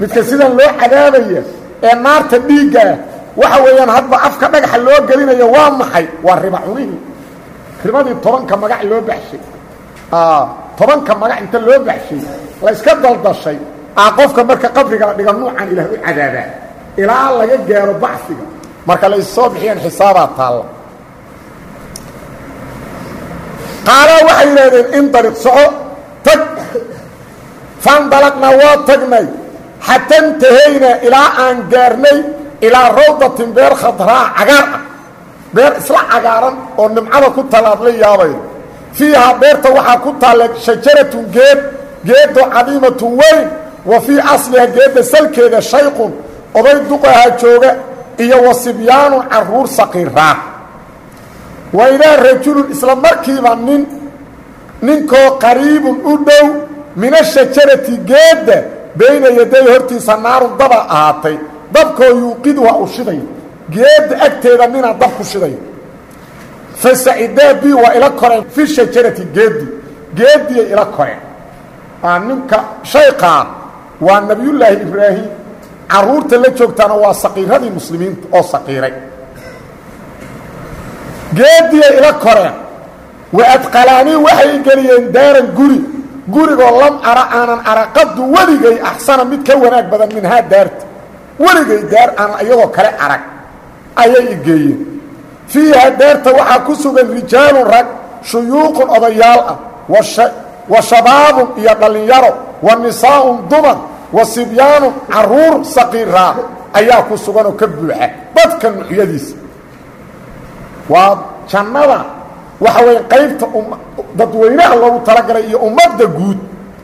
midka sidan loo cadaabaya ee naarta dhiiggaa waxa weeyaan hadba afka dhagaxa loo gelinayo waa maxay? Waa riba cunihii ribadii tobanka magac loo baxshay. Tobanka magac inta loo baxshay. Layska daldashay. Aa qofka marka qabriga la dhiga nuucan ilaah u cadaabaa ilaa laga gaaro bacfiga marka la issoo bixiyaan xisaabaa taalla qaalaa waxay yidhahdeen indaliq soco tag. Fandalaqna waa tagnay. Xata intahaynaa ilaa aan gaarnay ilaa rawdatin beer khadraa cagaar ah. Beer isla cagaaran oo nimcada ku tallaad la yaabayda fiihaa beerta waxaa ku taalla shajaratun geed geedo cadiimatun weyn wa fii asliha geedda salkeeda shayqun oday duqahaa jooga iyo wa sibyaanun carruur saqiiraa wa idaa rajulun isla markiiba nin ninkoo qariibun u dhow min ashajarati geedda bayna yaday hortiisa naarun daba ahaatay dabkoo yuuqidu waa u shiday. Geedda agteeda ninaa dab ku shiday. Fa sacidaa bi waa ila koreen fi shajarati geeddi. Geeddiyay ila koreen. Aa ninka shayqaa waa nebiyullaahi ibraahim carruurta la joogtaana waa saqiiradii muslimiinta oo saqiiray. Geeddiyay ila koreen. Wa adqalaanii waxay geliyeen daaran guri. Gurigoo lam ara aanan araqadu weligay axsana mid ka wanaag badan minhaa daarta weligay daar aanan iyadoo kale arag ayay igeeyeen fiiha daarta waxaa ku sugan rijaalun rag shuyuuqun odayaal ah wa shabaabun iyo dhallinyaro wa nisaa'un dumar wa sibyaanun carruur saqiiraa ayaa ku sugan oo ka buuxa dadka nuxyadiisa waa jannada waxa weeye qaybta dadweynaha loogu talagalay iyo ummadda guud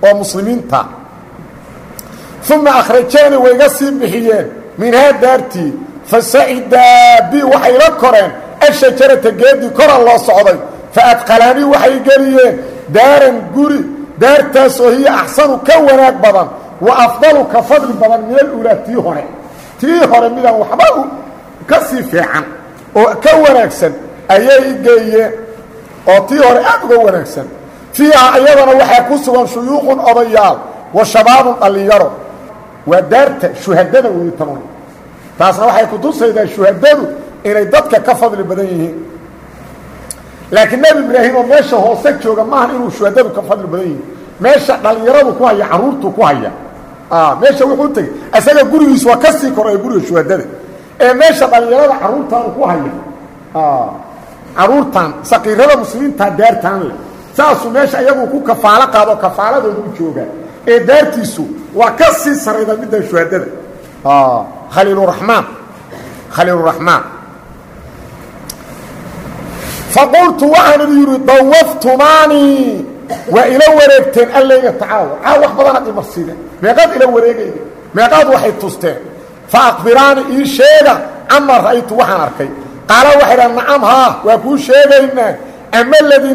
oo muslimiinta uma akhrajaani wayga sii bixiyeen minhaa daartii fasacidaa bi waxay la koreen ashajarata geedii kora loo socday faadqalaanii waxay geliyeen daaran guri daartaasoo hiya axsanu ka wanaag badan wa afdalu ka fadli badan meel ulaa tii hore tii hore midaan waxba ka sii fiican oo ka wanaagsan ayay geeyeen oo tii hore aad uga wanaagsan fiiha iyadana waxaa ku sugan shuyuuqun odayaal wa shabaabun dhallinyaro waa daarta shuhadada weyi taban taasna waxay kutusaydaa shuhadadu inay dadka ka fadli badan yihiin. Laakiin nebi ibraahim oo meesha hoose jooga maahan inuu shuhadadu ka fadli badan yihiin. Meesha dhallinyaradu ku haya carruurtu ku haya. Meesha wuxuu tegey isaga gurigiisu waa ka sii koraya guriga shuhadada. Ee meesha dhallinyarada carruurtaanu ku haya. Carruurtan saqiirada muslimiintaa daartaan leh. Saasuu meesha iyagu ku kafaalo qaado kafaaladooda u jooga ee daartiisu waa ka sii sarayda midda shuhadada khaliiluraxmaan khaliiluraxmaan faqultu waxaan idin yidhi dawaftumaanii waa ila wareegteen allayga tacaawa. Caa wax badanaad imarsiideen meeqaad ila wareegayde. Meeqaad waxay tusteen. Fa aqbiraani ii sheega cama ra'aytu waxaan arkay. Qaala waxay dhaha nacam haa waa kuu sheegaynaa. Ama ladii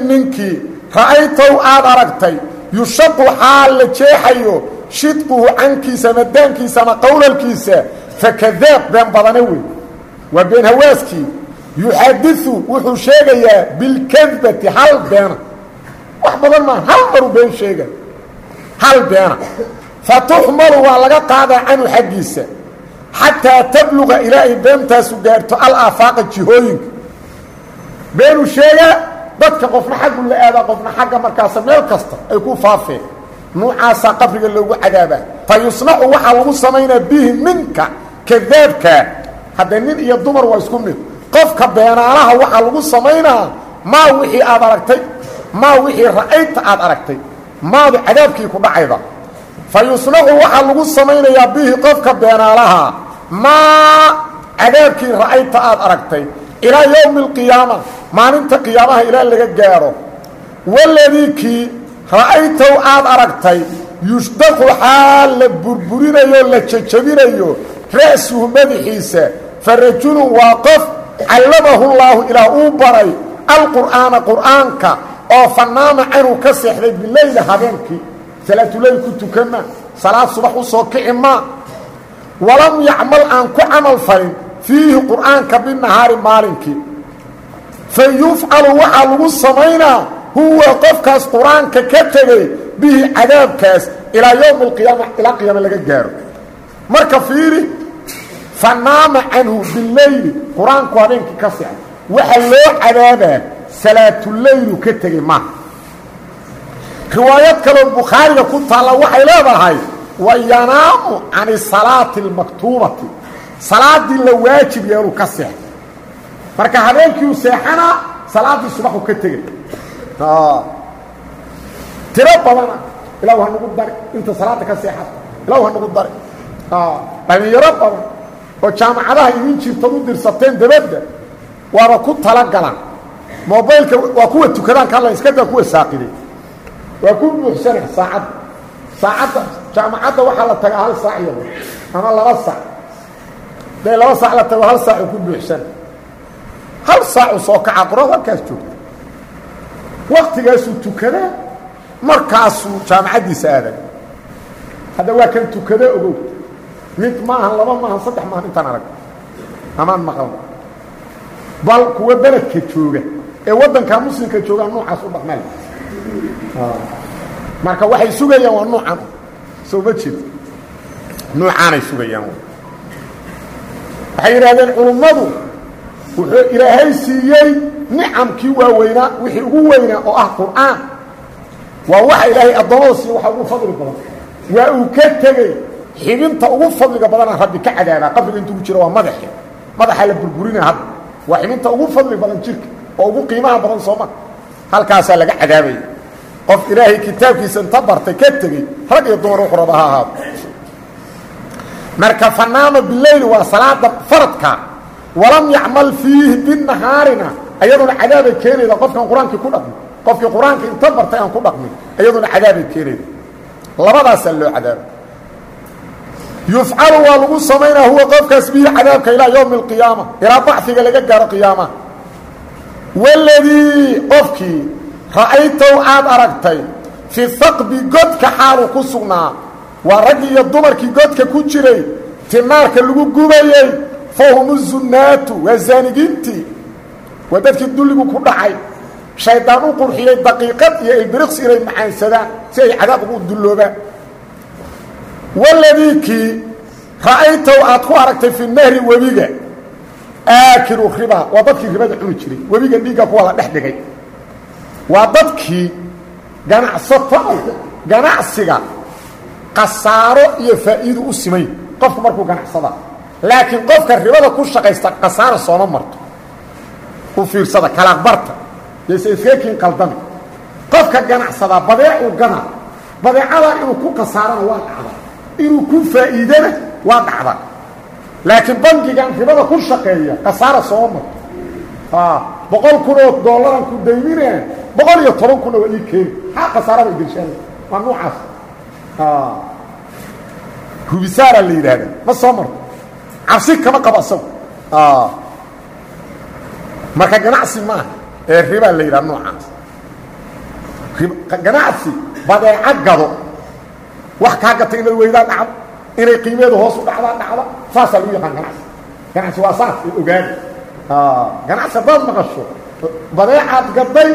aad aragtay yushaqu xaal la jeexayo shidquhu cankiisa madaankiisa ama qowlalkiisa fakadaab been badane wey waa been hawaaskii yuxadiu wuxuu sheegayaa bilkadbati hal beena wax badan maa hal maruu been sheega hal beena fatuxmalu waa laga qaadaa canhu xaggiisa xataa tabluqa ilaa ay beentaasu gaarto alafaaqa jihooyinka beenuu sheegaa dadka qofna xaggu la aadaa qofna xagga markaasa meel kasta ay ku faafeen nuucaasaa qabriga loogu cadaabaa. Fa yusnacu waxaa lagu samaynaa bihi minka kadaabkaa haddee nin iyo dumar waa isku mid. Qofka beenaalaha waxaa lagu samaynaa maa wixii aad aragtay? Maa wixii ra'ayta aad aragtay? Maadu cadaabkii ku dhacayda fa yusnacu waxaa lagu samaynayaa bihi qofka beenaalaha maa cadaabkii ra'ayta aad aragtay ilaa yowmi alqiyaama maalinta qiyaamaha ilaa laga gaadho waladii kii ra'aytow aad aragtay yushdaqu xaal la burburinayo la jajabinayo ra'suhu madaxiisa fa rajulun waa qof callamahu llaahu ilaah uu baray alqur'aana qur'aanka oo fanaama canuu ka seexday bileyla habeenkii. Salaatuleyl ku tukama salaad subax u soo kici maa walam yacmal aan ku camal falin fiihi qur'aanka binahaari maalinkii. Fa yufcalu waxaa lagu samaynaa huwa qofkaas qur'aanka ka tegey bihi cadaabkaas ilaa yowmi alqiyaama ilaa qiyaama laga gaaro. Marka fiiri fanaama canhu bileyli qur'aanku habeenkii ka seexay waxaa loo cadaabaa salaatuleylu ka tegey maaha riwaayad kaloo bukhaariga ku taalla waxay leedahay wa can salaati اlmaktuubati salaaddii la waajib yeelu ka seexay marka habeenkii u seexanaa salaaddii subaxu ka tegay. Tiro badana ilaw ha nagu dari. Inta salaadda ka seexata ilaw ha nagu dari. Dhalinyaro badan oo jaamacadaha idin jirtad u dirsateen dabadda waaba ku talagalaan mobaylka waa kuwa tukadaan ka alla iska daa kuwa saaqiday waa ku buuxsana saacadda saacadda jaamacadda waxaa la tagaa hal saac yaba ama laba saac dee laba saac la tago hal saacu ku buuxsana hal saacu soo kaca qurad halkaas joogta waktigaasuu tukadaa markaasuu jaamacaddiisa aaday hadda waa kan tukada ogow. Mid maahan laba maahan saddex maahan intaan arag. Amaan maqal bal kuwa beledka jooga ee waddanka muslimka joogaan noocaas u dhaqmeel marka waxay sugayaan waa nuucan soo ma jeed nuucaanay sugayaan waxay yidhaahdeen culummadu wuxuu ilaahay siiyey nicamkii waaweynaa wixii ugu weynaa oo ah qur'aan. Waa waxa ilaahay addoommada waxa ugu fadli badan. Waa uu ka tegey xibinta ugu fadliga badana rabbi ka cadaabaa qabriga intuu jiro waa madaxi madaxaa la burburinaa hadda. Waa xibinta ugu fadli badan jirka oo ugu qiimaha badan sooma halkaasaa laga cadaabaya qof ilaahay kitaabkiisa inta bartay ka tegey rag iyo dumar wuxuu raba ha ahaado marka fanaama bileyli waa salaada faradka walam yacmal fiihi binahaarina iyaduna cadaabay keenayda qofkaan qur'aankii ku dhaqmin qofkii qur'aanka inta bartay aan ku dhaqmin iyaduna cadaabay keenayda. Labadaasaa loo cadaaba yufcalu waa lagu samaynaa huwa qofkaas bihi cadaabka ilaa yowmi اlqiyaama ilaa baxiga laga gaaro qiyaamaha. Waladii qofkii ra'aytow aad aragtay fii haqbi godka xaalu ku sugnaa waa raggii iyo dumarkii godka ku jiray tinaarka lagu gubayey fahum zunnaatu waa zaanigiintii waa dadkii dulligu ku dhacay. Shaydaan u qurxiyey daqiiqad iyo ilbiriqsi inay macaansadaan si ay cadaab ugu dulloobaan. Waladii kii ra'aytow aad ku aragtay fi nahri webiga. Aakilu riba waa dadkii ribada cuni jiray. Webiga dhiigga kuwa la dhex dhigay. Waa dadkii ganacsato ganacsiga kasaaro iyo faa'iido u simay qofku markuu ganacsada. Laakiin qofka ribada ku shaqaysta kasaaro sooma marto. U fiirsada kalaaqbarta yose iskakiin qaldami qofka ganacsadaa badeecuu gana. Badeecadaa inuu ku kasaarana waa dhacda. Inuu ku faa'iidana waa dhacda. Laakiin bangigan ribada ku shaqeeya kasaara sooma marto. Boqol kun oo dollaran ku daymine boqol iyo toban kunna waa ii keeni maxaa kasaarada gelshaan. Waa nuucaas hubisaara la yidhaahda ma soo marto. Cabsi kama qabo asagu. Marka ganacsi maaha ee ribaa la yidhaha noocaas. Ganacsi badeeco gado. Wax kaa gatay inaad weydaa dhacdo inay qiimeedu hoos u dhacdaa dhacda saasaa lagu yaqaan ganacsi. Ganacsi waa saas ogaada ganacsi haddaad maqasho badeecaad gaday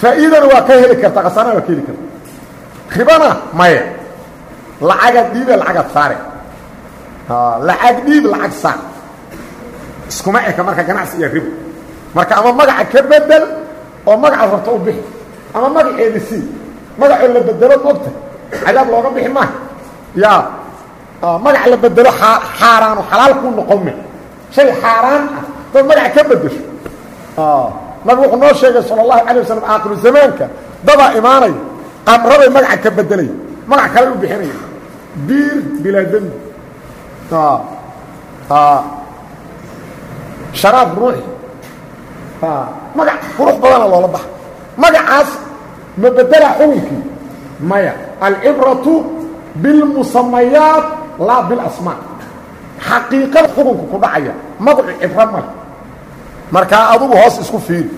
faa'iidana waa ka heli kartaa khasaarana waa ka heli karta ribana maya lacagaad dhiibe lacagaad saare lacag dhiib lacag saar. Iskuma eka marka ganacsi iyo ribo. Marka ama magaca ka bedel oo magacaad rabto u bixi. Ama magaceedi sii magacoo la bedelo moogta cadaab looga bixi maaha. Ya magac la bedelo xaaraano xalaal kuu noqon me shay xaaraan ah dad magaca ka bedesho. Nabi wuxuu noo sheegay sala allahu calay wasalam aakiru zamaanka dadaa imaanaya qamrabay magaca ka bedelaya magac kale u bixinaya biir bilaa dembi. Sharaab ruuxi. Magac qurux badana loola baxa magacaas ma bedela xukunkii. Maya alcibratu bilmusamayaat laa bilasmaa xaqiiqada xukunka ku dhacaya magacu cibro male markaa adugu hoos isku fiiri.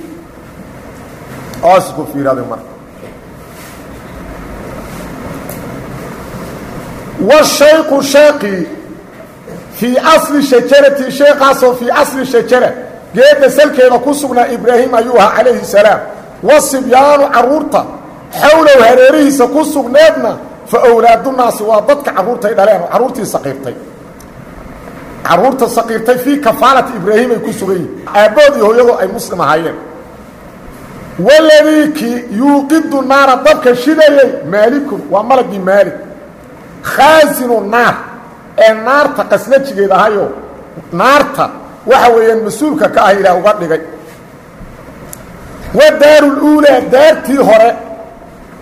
Hoos isku fiiri marka washayqu sheeqii fii asli shajarati sheekaasoo fii asli shajara. Geedda salkeeda ku sugnaa ibraahim ayuu ahaa calayhi salaam. Wasibyaanu carruurta xowlow hareerihiisa ku sugneedna fa owlaadunaasi waa dadka carruurtay dhaleen oo carruurtii saqiirtay carruurta saqiirtay fii kafaalati ibraahim ay ku sugan yihiin aabbood iyo hooyadu ay muslim ahaayeen. Waladii kii yuuqidu naara dabka shidayay maalikun waa malagii maalik khaasinu naar. Ee naarta qasnajigeed ahayo naarta waxa weeyaan mas'uulka ka ah ilaah uga dhigay. Wa daaruluulaa daartii hore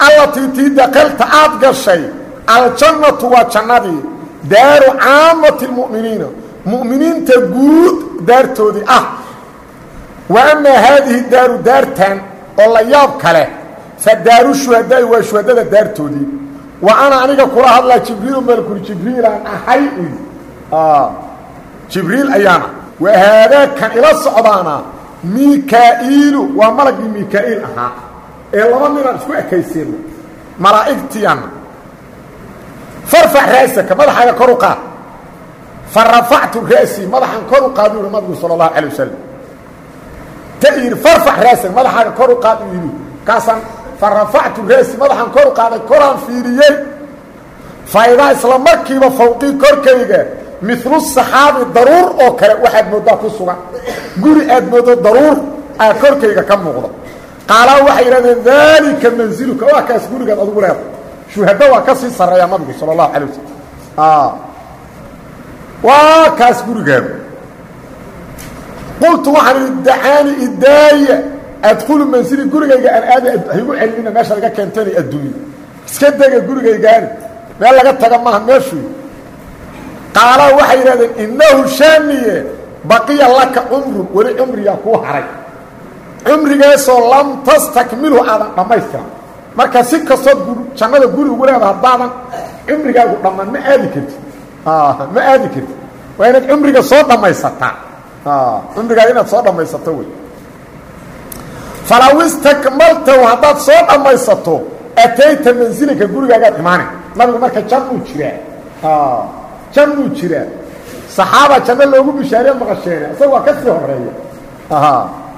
allatii tii dakalta aad gashay aljannatu waa jannadii. Daaru caamati lmu'miniina mu'miniinta guud daartoodii ah. Wa amaa haadihi daaru daartan oo la yaab kale fa daaru shuhadaa'i waa shuhadada daartoodii wa ana aniga kula hadlaa jibriilu malkul jibriilaan ahay jibriil ayaana. Wa haadaakan ila socdaana mikaa'iilu waa malagii mikaa'iil ahaa. Ee laba ninaan isku ekaysiino malaa'igtiyanna farfac raasaka madaxaaga kor u qaad. Fa rafactu ra'sii madaxaan kor u qaadu yihi nabigu sala allahu calay wasalam ta yidhi farfac raasaka madaxaaga kor u qaad uu yidhi. Kaasaan fa rafactu ra'sii madaxaan kor qaaday koraan fiiriyey. Faidaa isla markiiba fawqii korkayga milu saxaabi daruur oo kale waxaad mooddaa ku sugan. Guri aad mooddo daruur aa korkayga ka muuqda qaalaa waxay yidhahdeen daalika manziluka waa kaas gurigaad adugu leedahay shuhado waa ka sii sarreeya nabigu sala allahu calay wasalam waa kaas gurigaadu. Qultu waxaan idhi dacaani idaaya adkhulu mansili gurigayga aan aada haygu celinina meesha laga keentanay adduunya iska dega gurigaygaani meel laga taga maaha meeshuu qaalaa waxay yidhahdeen innahu shaamiye baqiya laka cumrun weli cumriyaa kuu haray. Cumrigaasoo lam tastakmilu aadan dhammaystiran. Marka si kastood jannada guri ugu leeda haddaadan cumrigaagu dhammaan ma aadi kartid. Ma aadi kartid. Waa inaad cumriga soo dhammaysataa. Cumrigaaga inaad soo dhammaysato wey falaw istakmaltahu haddaad soo dhammaysato atayta mansilika gurigaagaad imaanay nabigu marka jannuu jiraa. Jannuu jiraa. Saxaaba janno loogu bishaareye maqasheene isaga waa ka sii horreeya.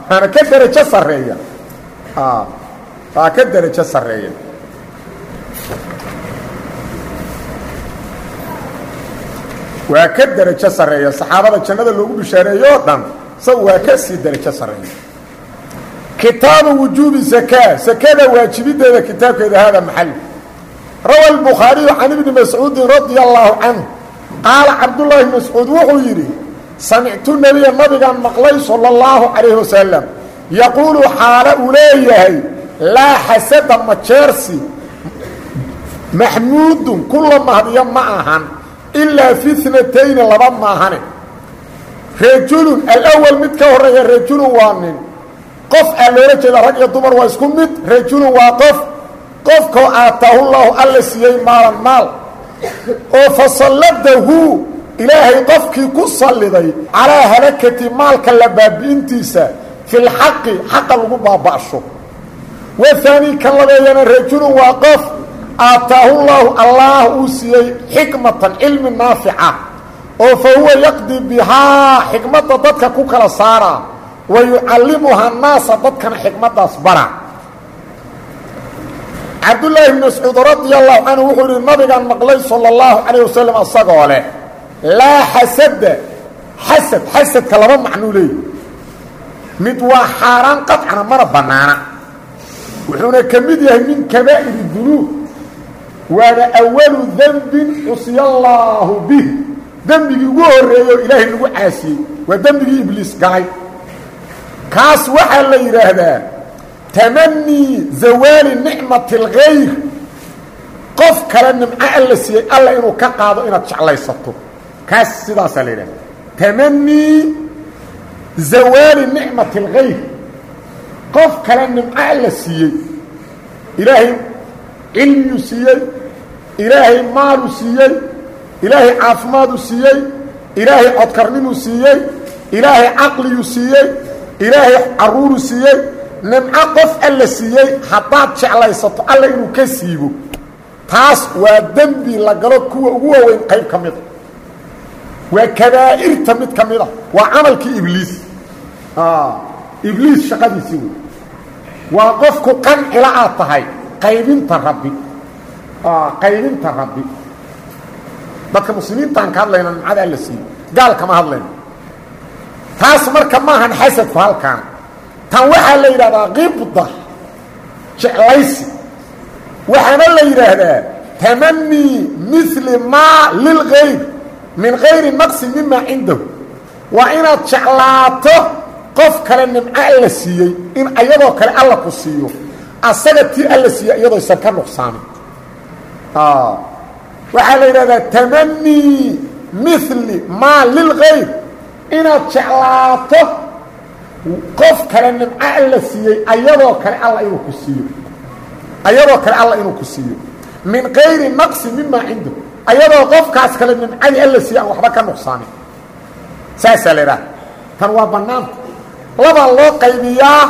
Waana ka derajo sarreeya. Waa ka derajo sarreeya. Waa ka derajo sarreeya. Saxaabada jannada loogu bishaareeyo o dhan isaga waa ka sii derajo sarreeya kitaabu wujuubi zakaa sakada waajibideeda kitaabkeeda hada maxal. Rawa albukhaariyu can ibni mascuudin radia allaahu canhu. Qaala cabdullaahi mascuud wuxuu yidhi samictu nebiya nabigaan maqlay sala allahu calayhi wasalam yaquulu xaale uu leeyahay laa xasada majeersi maxmuudun kula mahdiyo ma ahan. Ilaa fi tnatayni laba maahane. Rajulun alwal mid ka horreeya rajulun waa nin qof aa loola jeeda rag iyo dumar waa isku mid rajulun waa qof. Qofkoo aataahu llaahu alla siiyey maalan maal. Oo fasalladahu ilaahay qofkii ku salliday calaa halakati maalka la baabi'intiisa fi lxaqi xaqa lagu baaba'sho. Wahaani ka labeeyana rajulun waa qof aataahu llaahu allaah uu siiyey xikmatan cilmi naafica. Oo fa huwa yaqdi bihaa xikmadda dadka ku kala saaraa wa yucallimuha naasa dadkana xikmaddaas bara cabdullaahi bn mascuud radia allahu canhu wuxuu yihi nabigaan maqlay sala allahu calayh wasalam asagoo leh laa xasada xasad xasadka laba macnuu leeyi mid waa xaaraan qadcana mana bannaana wuxuuna ka mid yahay min kabaa'iri dunuub waana awalu dembin xusiya allaahu bih dembigii ugu horreeyo ilaahay lagu caasiyey waa dembigii ibliis galay kaas waxaa la yidhaahdaa tamanii zawaali nicmati اlgayr qof kale nimco alla siiyey alla inuu ka qaado inaad jeclaysato. Kaas sidaasaa la yidhahda tamanii zawaali nicmati اlgayr qof kale nimco alla siiyey ilaahay cilmiyuu siiyey ilaahay maaluu siiyey ilaahay caafimaaduu siiyey ilaahay codkarnimuu siiyey ilaahay caqliyuu siiyey ilaahay caruuruu siiyey nimco qof alla siiyey haddaad jeclaysato alla inuu ka siibo. Taas waa dembi la galo kuwa ugu waaweyn qayb ka mida waa kabaa'irta mid ka mida waa camalkii ibliis. Ibliis shaqadiisii wey waa qofku qancila aad tahay qaybinta rabbi. Qaybinta rabbi. Dadka muslimiintaan ka hadlayna nimcada alla siiyo gaal kama hadlayno taas marka maahan xasadku halkaan. Tan waxaa la yidhahdaa qibda jeclaysi. Waxaana la yidhaahdaa tamanii mili maa lilgayr min gayri naqsi mima cindahu. Waa inaad jeclaato qof kale nimco alla siiyey in ayadoo kale alla ku siiyo. Asaga tii alla siiya iyadooysan ka nuqsaamin waxaa la yidhahdaa tamanii mili maa lilgayr inaad jeclaato qof kale nimco alla siiyey ayadoo kale alla inuu ku siiyo. Ayadoo kale alla inuu ku siiyo. Min gayri naqsi mima cindahu ayadoo qofkaas kale nimcadii alla siiye aan waxba ka nuqsaamin saasaa la idhaha tan waa bannaanta labaa loo qaybiyaa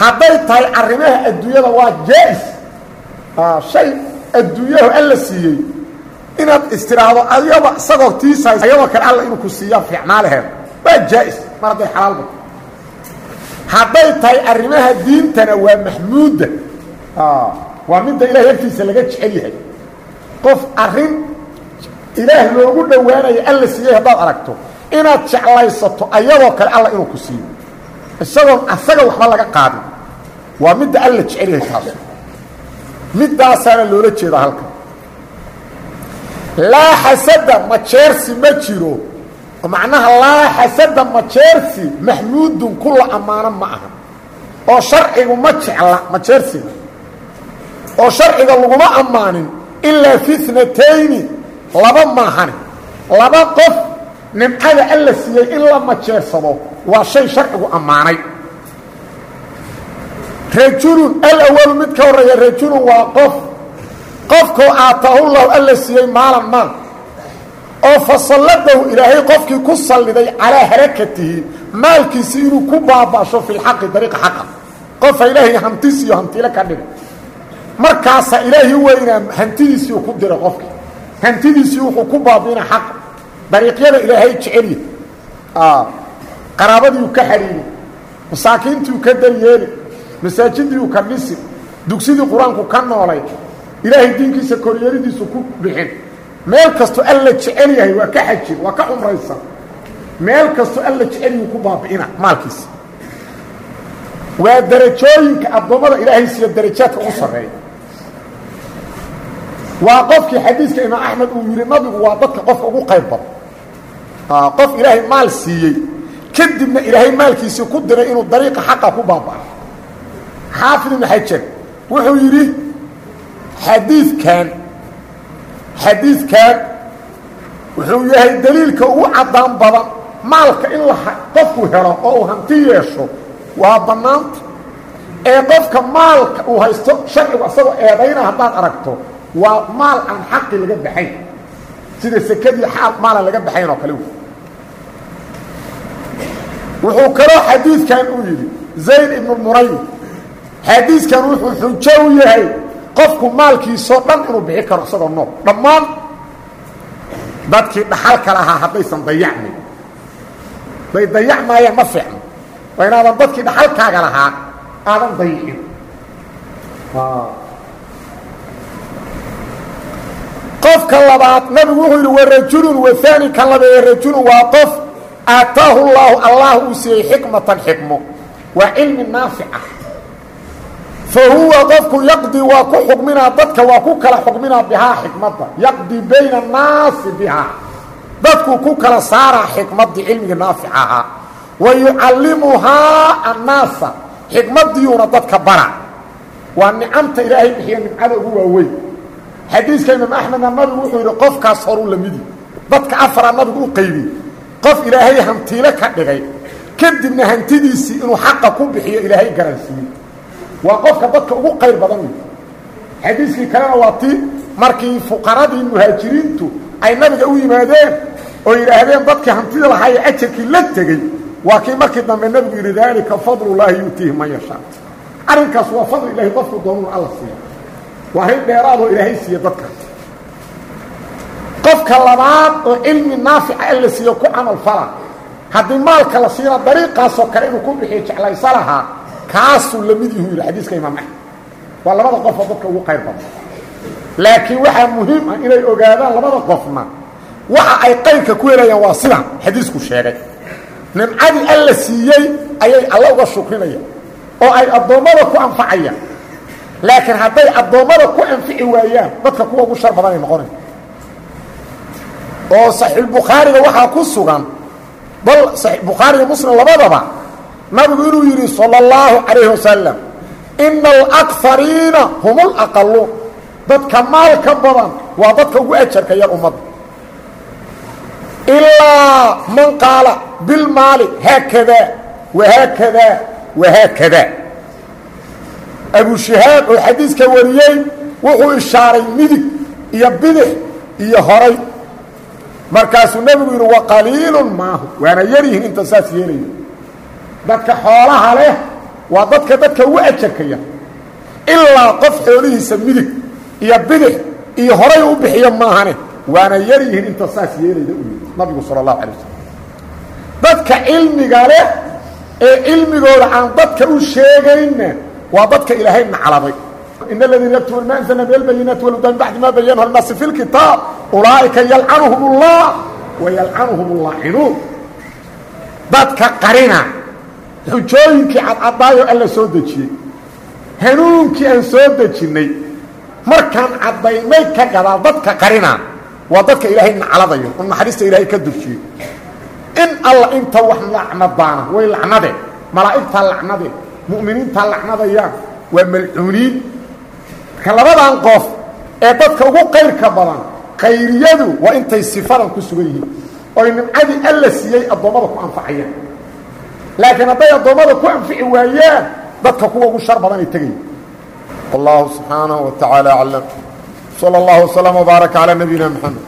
hadday tahay arrimaha adduunyada waa jaa-is shay adduunyaho alla siiyey inaad istiraahdo ayaba isagoo tiisa ayadoo kale alla inuu ku siiyaa fiicnaalaheeda waa jaa-is. Mar hadday xalaalba hadday tahay arrimaha diintana waa maxmuuda waa midda ilahay agtiisa laga jecel yahay. Qof arrin ilaah loogu dhowaanayo alla siiyey haddaad aragto inaad jeclaysato ayadoo kale alla inuu ku siiyo. Isagoon asaga waxba laga qaadin. Waa midda alla jecel yahay taasu. Middaasaana loola jeeda halkan laa xasada majeersi ma jiro. Macnaha laa xasada majeersi maxmuudun kula ammaano ma aha. Oo sharcigu ma jecla majeersiga oo sharciga laguma ammaanin ilaa fi tnatayni laba maahane laba qof nimcada alla siiyey in la majeersado waa shay sharcigu ammaanay. Rajulun alawalu mid ka horreeya rajulun waa qof qofkoo aatahullahu alla siiyey maalan maal oo fasalladahu ilaahay qofkii ku salliday calaa harakatihi maalkiisi inuu ku baaba'sho fi lxaqi dariiqa xaqa. Qofa ilaahay hantisiiyo hantiile ka dhiga markaasaa ilaahi weynaa hantidiisii ku diray qofki hantidiisii wuxuu ku baabi'ina xaqa dariiqyada ilaahay jeceliya qaraabadiiu ka xadhiiri masaakiintiiu ka daryeeli masaajidiiu ka dhisi dugsidii qur'aanku ka noolay ilaahay diinkiisa koryeelidiisu ku bixin. Meel kastoo alla jecel yahay waa ka xajin waa ka cumraysan. Meel kastoo alla jecelyahu ku baabi'ina maalkiisa. Waa darajooyinka addoommada ilaahay siiyo darajaadka ugu sarreeya. Waa qofkii xadiiska imaam axmed uu yidhi nabigu waa dadka qofka ugu qayb badan. Qof ilaahay maal siiyey kadibna ilaahay maalkiisii ku diray inuu dariiqa xaqa ku baaba'o xaafid ibnu xajar wuxuu yidhi xadiidkan xadiidkan wuxuu yahay daliilka ugu caddaan badan. Maalka in la qofku helo oo uu hanti yeesho waa bannaanta ee qofka maalka uu haysto sharcigu asagoo eedayna haddaad aragto waa maal aan xaqi laga baxayn. Sida sekadii xaal maalan laga baxayn oo kale wuxuu kaloo xadiidkan uu yidhi zayd ibnu murayn xadiiskan wuxuu xujo u yahay qofku maalkiisoo dhan inuu bixi karo isagoo nool dhammaan dadkii dhaxalka lahaa haddaysan dayacmayn day dayacmaayeen ma fiicno waa inaadan dadkii dhaxalkaaga lahaa aadan dayicin. Qofka labaad nabigu wuxuu yidhi warajulun waani ka labeeye rajulun waa qof aataahu llaahu allah uu siiyey xikmatan xikmo. Waa cilmi naafica. fa huwa qofku yaqdi waa ku xukminaa dadka waa ku kala xukminaa bihaa xikmadda yaqdi bayna annaasi bihaa dadkuu ku kala saaraa xikmaddii cilmigii naafica ahaa wa yucallimuhaa annaasa xikmaddiiuna dadka bara waa nicamta ilaahay bixiya nimcada ugu waaweyn xadiiska imaam axmedna nabigu wuxuu yidhi qofkaas horuu la midi dadka afaraa nabigu u qaybi qof ilaahay hantiile ka dhigay kadibna hantidiisii inuu xaqa ku bixiyo ilaahay garansiiyey waa qofka dadka ugu qayr badan. Xadiiskii kalena waa ti markii fuqaradii muhaajiriintu ay nabiga u yimaadeen oo yidhaahdeen dadkii hantida lahaa ee ajarkii la tegey waa kii markii dambe nabigu yidhi daalika fadlullaahi yu'tiihi man yashaa arrinkaas waa fadl ilahay qofku doonuna alla siiya waa arrin dheeraadoo ilaahay siiya dadkaas qofka labaad oo cilmi naafica alla siiyo ku camal fala haddii maalka la siina dariiqaasoo kale inuu ku bixiyo jeclaysa lahaa kaasuu la mid yuhu yidhi xadiiska imaam axmed waa labada qofoo dadka ugu qayr badan. Laakiin waxaa muhiim ah inay ogaadaan labada qofna. Waxa ay qayrka ku helayaan waa sidan xadiisku sheegay. Nimcadii alla siiyey ayay alla uga shukrinayaan. Oo ay addoommada ku anfacayaan. Laakiin hadday addoommada ku anfici waayaan dadka kuwa ugu shar badan ay noqonaya oo saxiixulbukhaariga waxaa ku sugan. Bal bukhaariga muslim labadaba nabigu inuu yidhi salى اllahu calayhi wasalam ina alakariina hum laqaluun dadka maal ka badan waa dadka ugu ajarka yar ummadda. Ilaa man qaala bilmaali haakada wahaakada wahaakada abushihaab oo xadiiska wariyey wuxuu ishaaray midig iyo bidix iyo horay. Markaasuu nebigu yidhi waqaliilun maahu. Waana yar yihiin inta saas yeelayo dadka xoolaha leh waa dadka dadka ugu ajarkaya. Ilaa qof xoolihiisa midig iyo bidix iyo horay u bixiyo maahane waana yar yihiin inta saas yeelayda u yidhi nabigu sala allahu alay wasalam dadka cilmiga leh ee cilmigooda aan dadka u sheegayna waa dadka ilaahay nacladay in aladiina yaktubuuna ma anzalna min albayinaati walhuda min bacdi ma bayanahu linnaasi fi lkitaab ulaa'ika yalcanuhum allah wa yalcanuhum allaacinuun dadka qarina xujooyinkii cadcadaayo alla soo dejiyey. Hanuunkii aan soo dejinnay. Markaan caddaynay ka gadaa dadka qarina waa dadka ilaahay nacladayo oo naxariista ilaahay ka durjiyo in alla inta wax lacnadaana way lacnadeen malaa'igtaa lacnadeen mu'miniintaa lacnadayaan waa malcuuniin. Marka labadan qof ee dadka ugu qayrka badan kayriyadu waa intay sifadan ku sugan yihiin. Oy nimcadii alla siiyey addoommada ku anfacayaan laakiin hadday addoommada ku anfici waayaan dadka kuwa ugu shar badanay tegaya wallahu subxaanaه wa taعaalى aclam slى اllah وsلم وbaarك calى nabiyina mxamed